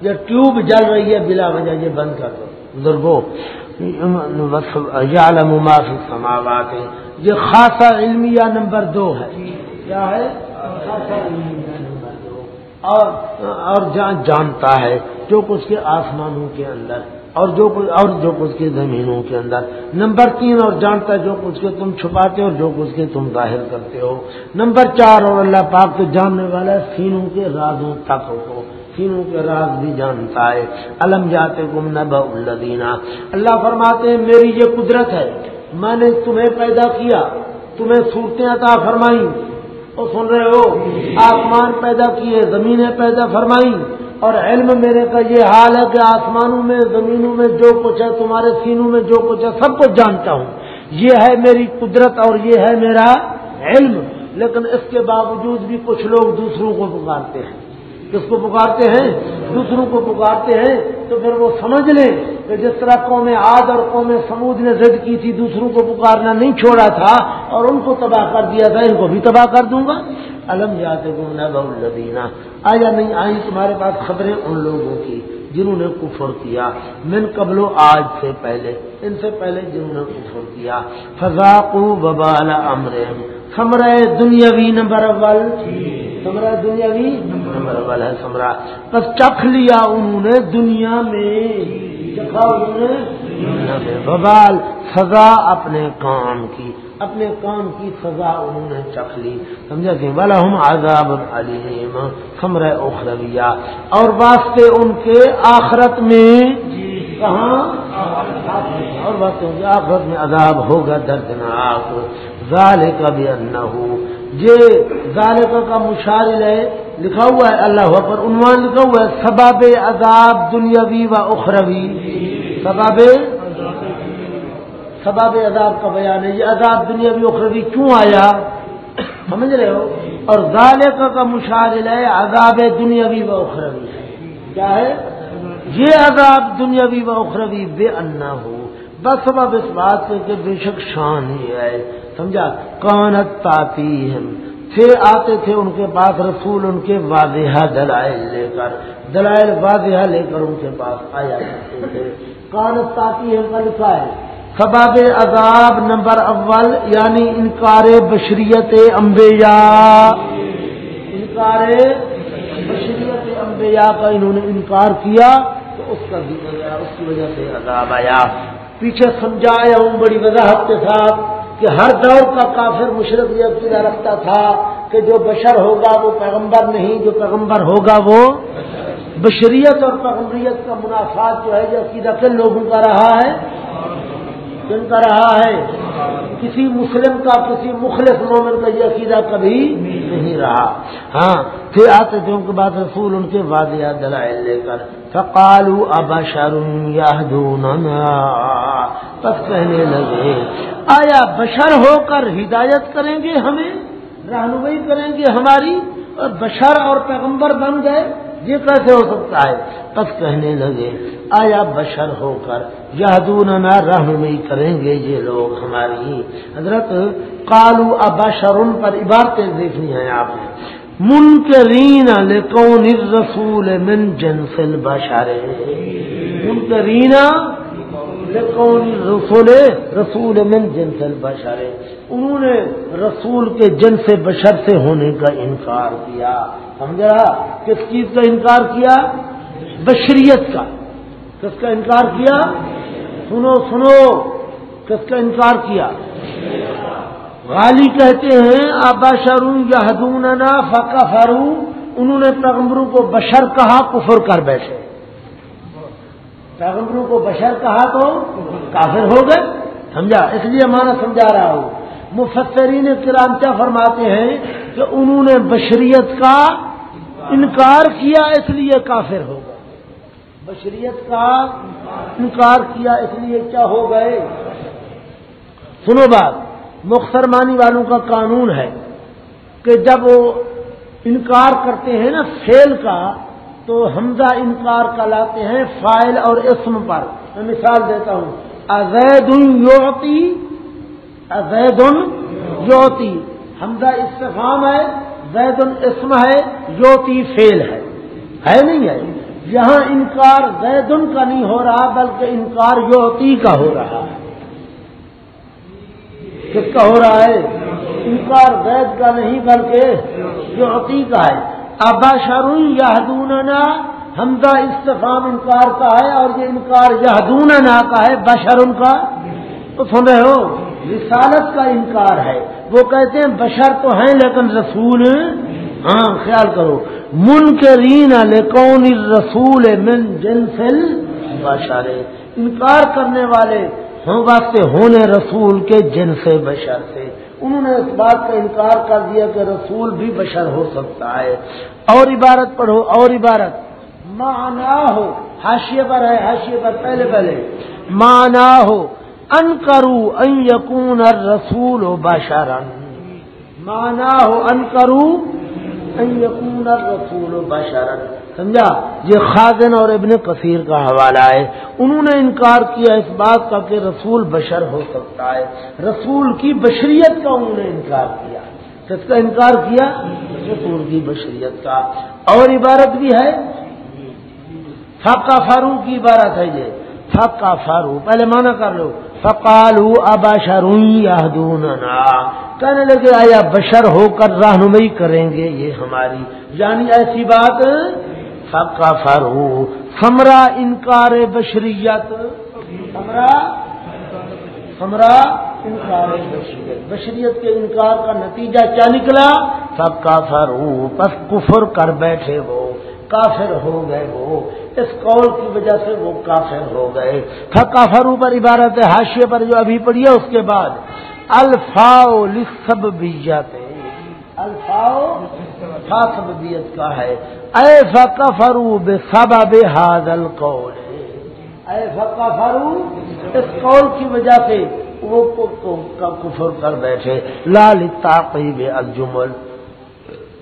یہ ٹیوب جل رہی ہے بلا وجہ یہ بند کر دو۔ معافی سماوات یہ خاصا علمیہ نمبر دو ہے۔ کیا ہے؟ خاصا علمیہ نمبر دو۔ اور اور جان جانتا ہے جو کچھ کے آسمانوں کے اندر اور جو کچھ اور جو کچھ کے زمینوں کے اندر۔ نمبر تین اور جانتا جو کچھ کے تم چھپاتے اور جو کچھ کے تم ظاہر کرتے ہو۔ نمبر چار اور اللہ پاک تو جاننے والا سینوں کے رازوں تک کو سینوں کے راز بھی جانتا ہے۔ علم جاتے گم نب الدینہ اللہ فرماتے ہیں، میری یہ قدرت ہے، میں نے تمہیں پیدا کیا، تمہیں صورتیں عطا فرمائی اور سن رہے ہو، آسمان پیدا کیے، زمینیں پیدا فرمائی اور علم میرے کا یہ حال ہے کہ آسمانوں میں، زمینوں میں جو کچھ ہے، تمہارے سینوں میں جو کچھ ہے، سب کچھ جانتا ہوں۔ یہ ہے میری قدرت اور یہ ہے میرا علم۔ لیکن اس کے باوجود بھی کچھ لوگ دوسروں کو پکارتے ہیں۔ کس کو پکارتے ہیں؟ دوسروں کو پکارتے ہیں، تو پھر وہ سمجھ لیں کہ جس طرح قوم عاد اور قوم سمود نے ضد کی تھی، دوسروں کو پکارنا نہیں چھوڑا تھا اور ان کو تباہ کر دیا تھا، ان کو بھی تباہ کر دوں گا۔ الم جاتے الدینہ آیا نہیں آئی تمہارے پاس خبریں ان لوگوں کی جنہوں نے کفر کیا، من قبل آج سے پہلے، ان سے پہلے جنہوں نے کفر کیا۔ فضاقو ببال امر سمرے دنیاوی نمبر اول۔ سمرا دنیاوی نمبر اول ہے سمرا بس چکھ لیا انہوں نے دنیا میں۔ چکھا انہوں نے ببال سزا اپنے کام کی۔ اپنے کام کی سزا انہوں نے چکھ لی۔ سمجھا کہ بلا ہم آزاد علیم۔ سمر اخرویہ۔ اور واسطے ان کے آخرت میں کہاں؟ اور بات آخرت میں عذاب ہوگا دردناک۔ ظال کا بھی یہ ذالک کا مشارل ہے، لکھا ہوا ہے اللہ پر، عنوان لکھا ہوا ہے سباب عذاب دنیاوی و اخروی۔ سباب سباب عذاب کا بیان ہے، یہ عذاب دنیاوی اخروی کیوں آیا؟ سمجھ رہے ہو؟ اور ذالک کا مشارل ہے، عذاب دنیاوی و اخروی۔ کیا ہے؟ یہ عذاب دنیاوی و اخروی بے انا ہو بس اب اس بات سے کہ بے شک شان ہی ہے۔ سمجھا؟ کانت تاتی پھر آتے تھے ان کے پاس رسول، ان کے واضح دلائل لے کر۔ دلائل واضح لے کر ان کے پاس آیا کرتے تھے۔ کانت تاتی ہم کا لکھا ہے سباب عذاب نمبر اول یعنی انکار بشریت امبیا انکار بشریت امبیا کا انہوں نے انکار کیا، تو اس کا بھی اس کی وجہ سے عذاب آیا۔ پیچھے سمجھایا ہوں، بڑی وضاحت کے ساتھ۔ کہ ہر دور کا کافر مشرق یہ عقیدہ رکھتا تھا کہ جو بشر ہوگا وہ پیغمبر نہیں، جو پیغمبر ہوگا وہ بشریت اور پیغمبریت کا منافعات جو ہے جو عقیدہ کن لوگوں کا رہا ہے۔ کن کا رہا ہے، کسی مسلم کا، کسی مخلص مومن کا یہ عقیدہ کبھی نہیں رہا۔ ہاں پھر آتے تھے ان کے بعد رسول، ان کے واضح دلائل لے کر۔ فقالو ابا شرم یا بس کہنے لگے، آیا بشر ہو کر ہدایت کریں گے ہمیں؟ رہنمائی کریں گے ہماری؟ اور بشر اور پیغمبر بن گئے۔ یہ کیسے ہو سکتا ہے؟ بس کہنے لگے، آیا بشر ہو کر یادون رہنمائی کریں گے یہ لوگ ہماری۔ حضرت کالو ابا ان پر عبارتیں دیکھنی ہیں آپ۔ نے منکرین لکون الرسول من جنس البشر۔ منکرین لکون الرسول رسول من جنس البشر انہوں نے رسول کے جنس بشر سے ہونے کا انکار کیا سمجھا کس چیز کا انکار کیا بشریت کا کس کا انکار کیا سنو سنو کس کا انکار کیا غالی کہتے ہیں آبا شرو یا حدون فقا فارو انہوں نے پیغمبروں کو بشر کہا کفر کر بیٹھے پیغمبروں کو بشر کہا تو کافر ہو گئے۔ سمجھا؟ اس لیے مانا سمجھا رہا ہوں۔ مفسرین کرام کیا فرماتے ہیں کہ انہوں نے بشریت کا انکار کیا اس لیے کافر ہو گئے۔ بشریت کا انکار کیا اس لیے کیا ہو گئے؟ سنو بات، مختصر والوں کا قانون ہے کہ جب وہ انکار کرتے ہیں نا فیل کا تو حمزہ انکار کا لاتے ہیں فائل اور اسم پر میں مثال دیتا ہوں۔ ازید یوتی ازید یوتی حمزہ استفام ہے زید اسم ہے یوتی فیل ہے۔ ہے نہیں ہے؟ یہاں انکار زید کا نہیں ہو رہا، بلکہ انکار یوتی کا ہو رہا ہے۔ کس کا ہو رہا ہے؟ انکار وید کا نہیں، بلکہ جو عقیقہ ہے۔ ابا شرون یادون حمزہ استفام انکار کا ہے اور یہ انکار یادون کا ہے بشر ان کا۔ تو سن رہے ہو، رسالت کا انکار ہے۔ وہ کہتے ہیں، بشر تو ہیں لیکن رسول ہاں خیال کرو۔ من کے رین کون رسول من جنسل بشر انکار کرنے والے ہم واسطے ہونے رسول کے جن سے بشر سے انہوں نے اس بات کا انکار کر دیا کہ رسول بھی بشر ہو سکتا ہے۔ اور عبارت پڑھو، اور عبارت۔ مانا ہو، حاشیے پر ہے، حاشیے پر پہلے پہلے۔ مانا ہو ان کرو ان یقون رسول ہو بشرن مانا ہو ان کرو ان یقون رسول ہو بشرن سمجھا؟ یہ خازن اور ابن کثیر کا حوالہ ہے۔ انہوں نے انکار کیا اس بات کا کہ رسول بشر ہو سکتا ہے۔ رسول کی بشریت کا انہوں نے انکار کیا۔ کس کا انکار کیا؟ رسول کی بشریت کا۔ اور عبارت بھی ہے۔ فقا فارو کی عبارت ہے یہ۔ فقا فارو پہلے مانا کر لو۔ فقالو ابا شرون کہنے لگے، آیا بشر ہو کر رہنمائی کریں گے؟ یہ ہماری یعنی ایسی بات فرو سمرا انکار بشریت. سمرا سمرا انکار بشریت. بشریت کے انکار کا نتیجہ کیا نکلا؟ سب کا فرو بس کفر کر بیٹھے وہ. کافر ہو گئے وہ. اس قول کی وجہ سے وہ کافر ہو گئے. کافرو پر عبارت حاشیے پر جو ابھی پڑھی ہے، اس کے بعد. الفاؤ لسب بھی جاتے الفاؤ سببیت کا ہے۔ اے فکا فرو بے سبا بے حادل قول اے فکا فرو اس قول کی وجہ سے وہ کفر کر بیٹھے۔ لال تاقیب الجمل۔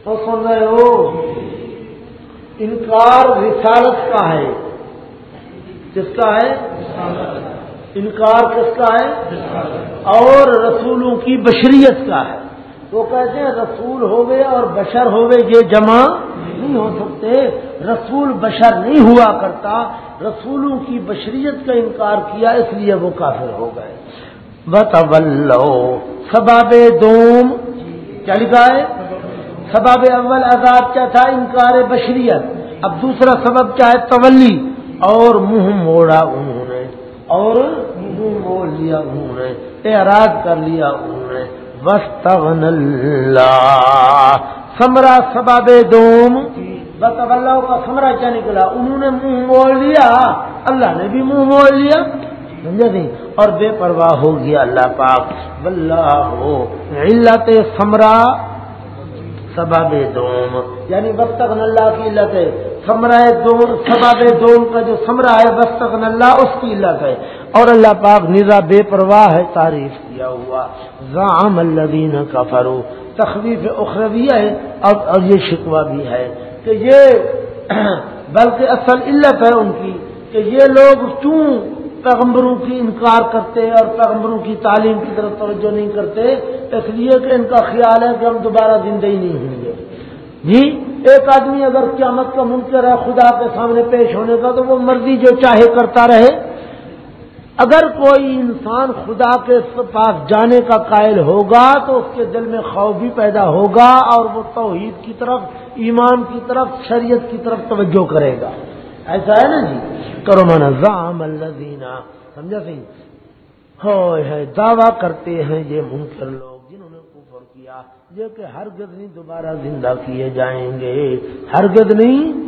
تو سن رہے ہو؟ انکار رسالت کا ہے۔ کس کا ہے؟ انکار کس کا ہے؟ اور رسولوں کی بشریت کا ہے۔ تو کہتے ہیں رسول ہوئے اور بشر ہوئے یہ جمع نہیں ہو سکتے۔ رسول بشر نہیں ہوا کرتا۔ رسولوں کی بشریت کا انکار کیا، اس لیے وہ کافر ہو گئے۔ بتولو سباب دوم۔ کیا لکھا ہے سباب اول عذاب کیا تھا؟ انکار بشریت۔ اب دوسرا سبب کیا ہے؟ تولی۔ اور منہ موڑا انہوں نے۔ اور منہ موڑ لیا انہوں نے۔ اعراض کر لیا انہوں نے۔ وسطن اللہ سمرا سباب دوم۔ بس اب اللہ کا سمرا کیا نکلا؟ انہوں نے منہ موڑ لیا۔ اللہ نے بھی منہ موڑ لیا۔ سمجھا نہیں؟ اور بے پرواہ ہو گیا اللہ پاک۔ بلّہ ہو علت سمرا سباب دوم۔ یعنی بستغن اللہ کی علت ہے۔ سمرا دوم، سباب دوم کا جو سمرا ہے بستغن اللہ اس کی علت ہے۔ اور اللہ پاک نظا بے پرواہ ہے تعریف کیا ہوا. زام الدین کا فرو تخویف اخرویہ ہے اور یہ شکوہ بھی ہے کہ یہ بلکہ اصل علت ہے ان کی کہ یہ لوگ کیوں پیغمبروں کی انکار کرتے اور پیغمبروں کی تعلیم کی طرف توجہ نہیں کرتے؟ اس لیے کہ ان کا خیال ہے کہ ہم دوبارہ زندہ ہی نہیں ہوں گے۔ جی ایک آدمی اگر قیامت کا منکر ہے خدا کے سامنے پیش ہونے کا، تو وہ مرضی جو چاہے کرتا رہے۔ اگر کوئی انسان خدا کے پاس جانے کا قائل ہوگا تو اس کے دل میں خوف بھی پیدا ہوگا اور وہ توحید کی طرف، ایمان کی طرف، شریعت کی طرف توجہ کرے گا۔ ایسا ہے نا جی؟ کرو مانا زام اللہ سمجھا سی ہو ہے دعویٰ کرتے ہیں یہ منکر لوگ جنہوں نے کفر کیا، یہ کہ ہر نہیں دوبارہ زندہ کیے جائیں گے۔ ہر نہیں؟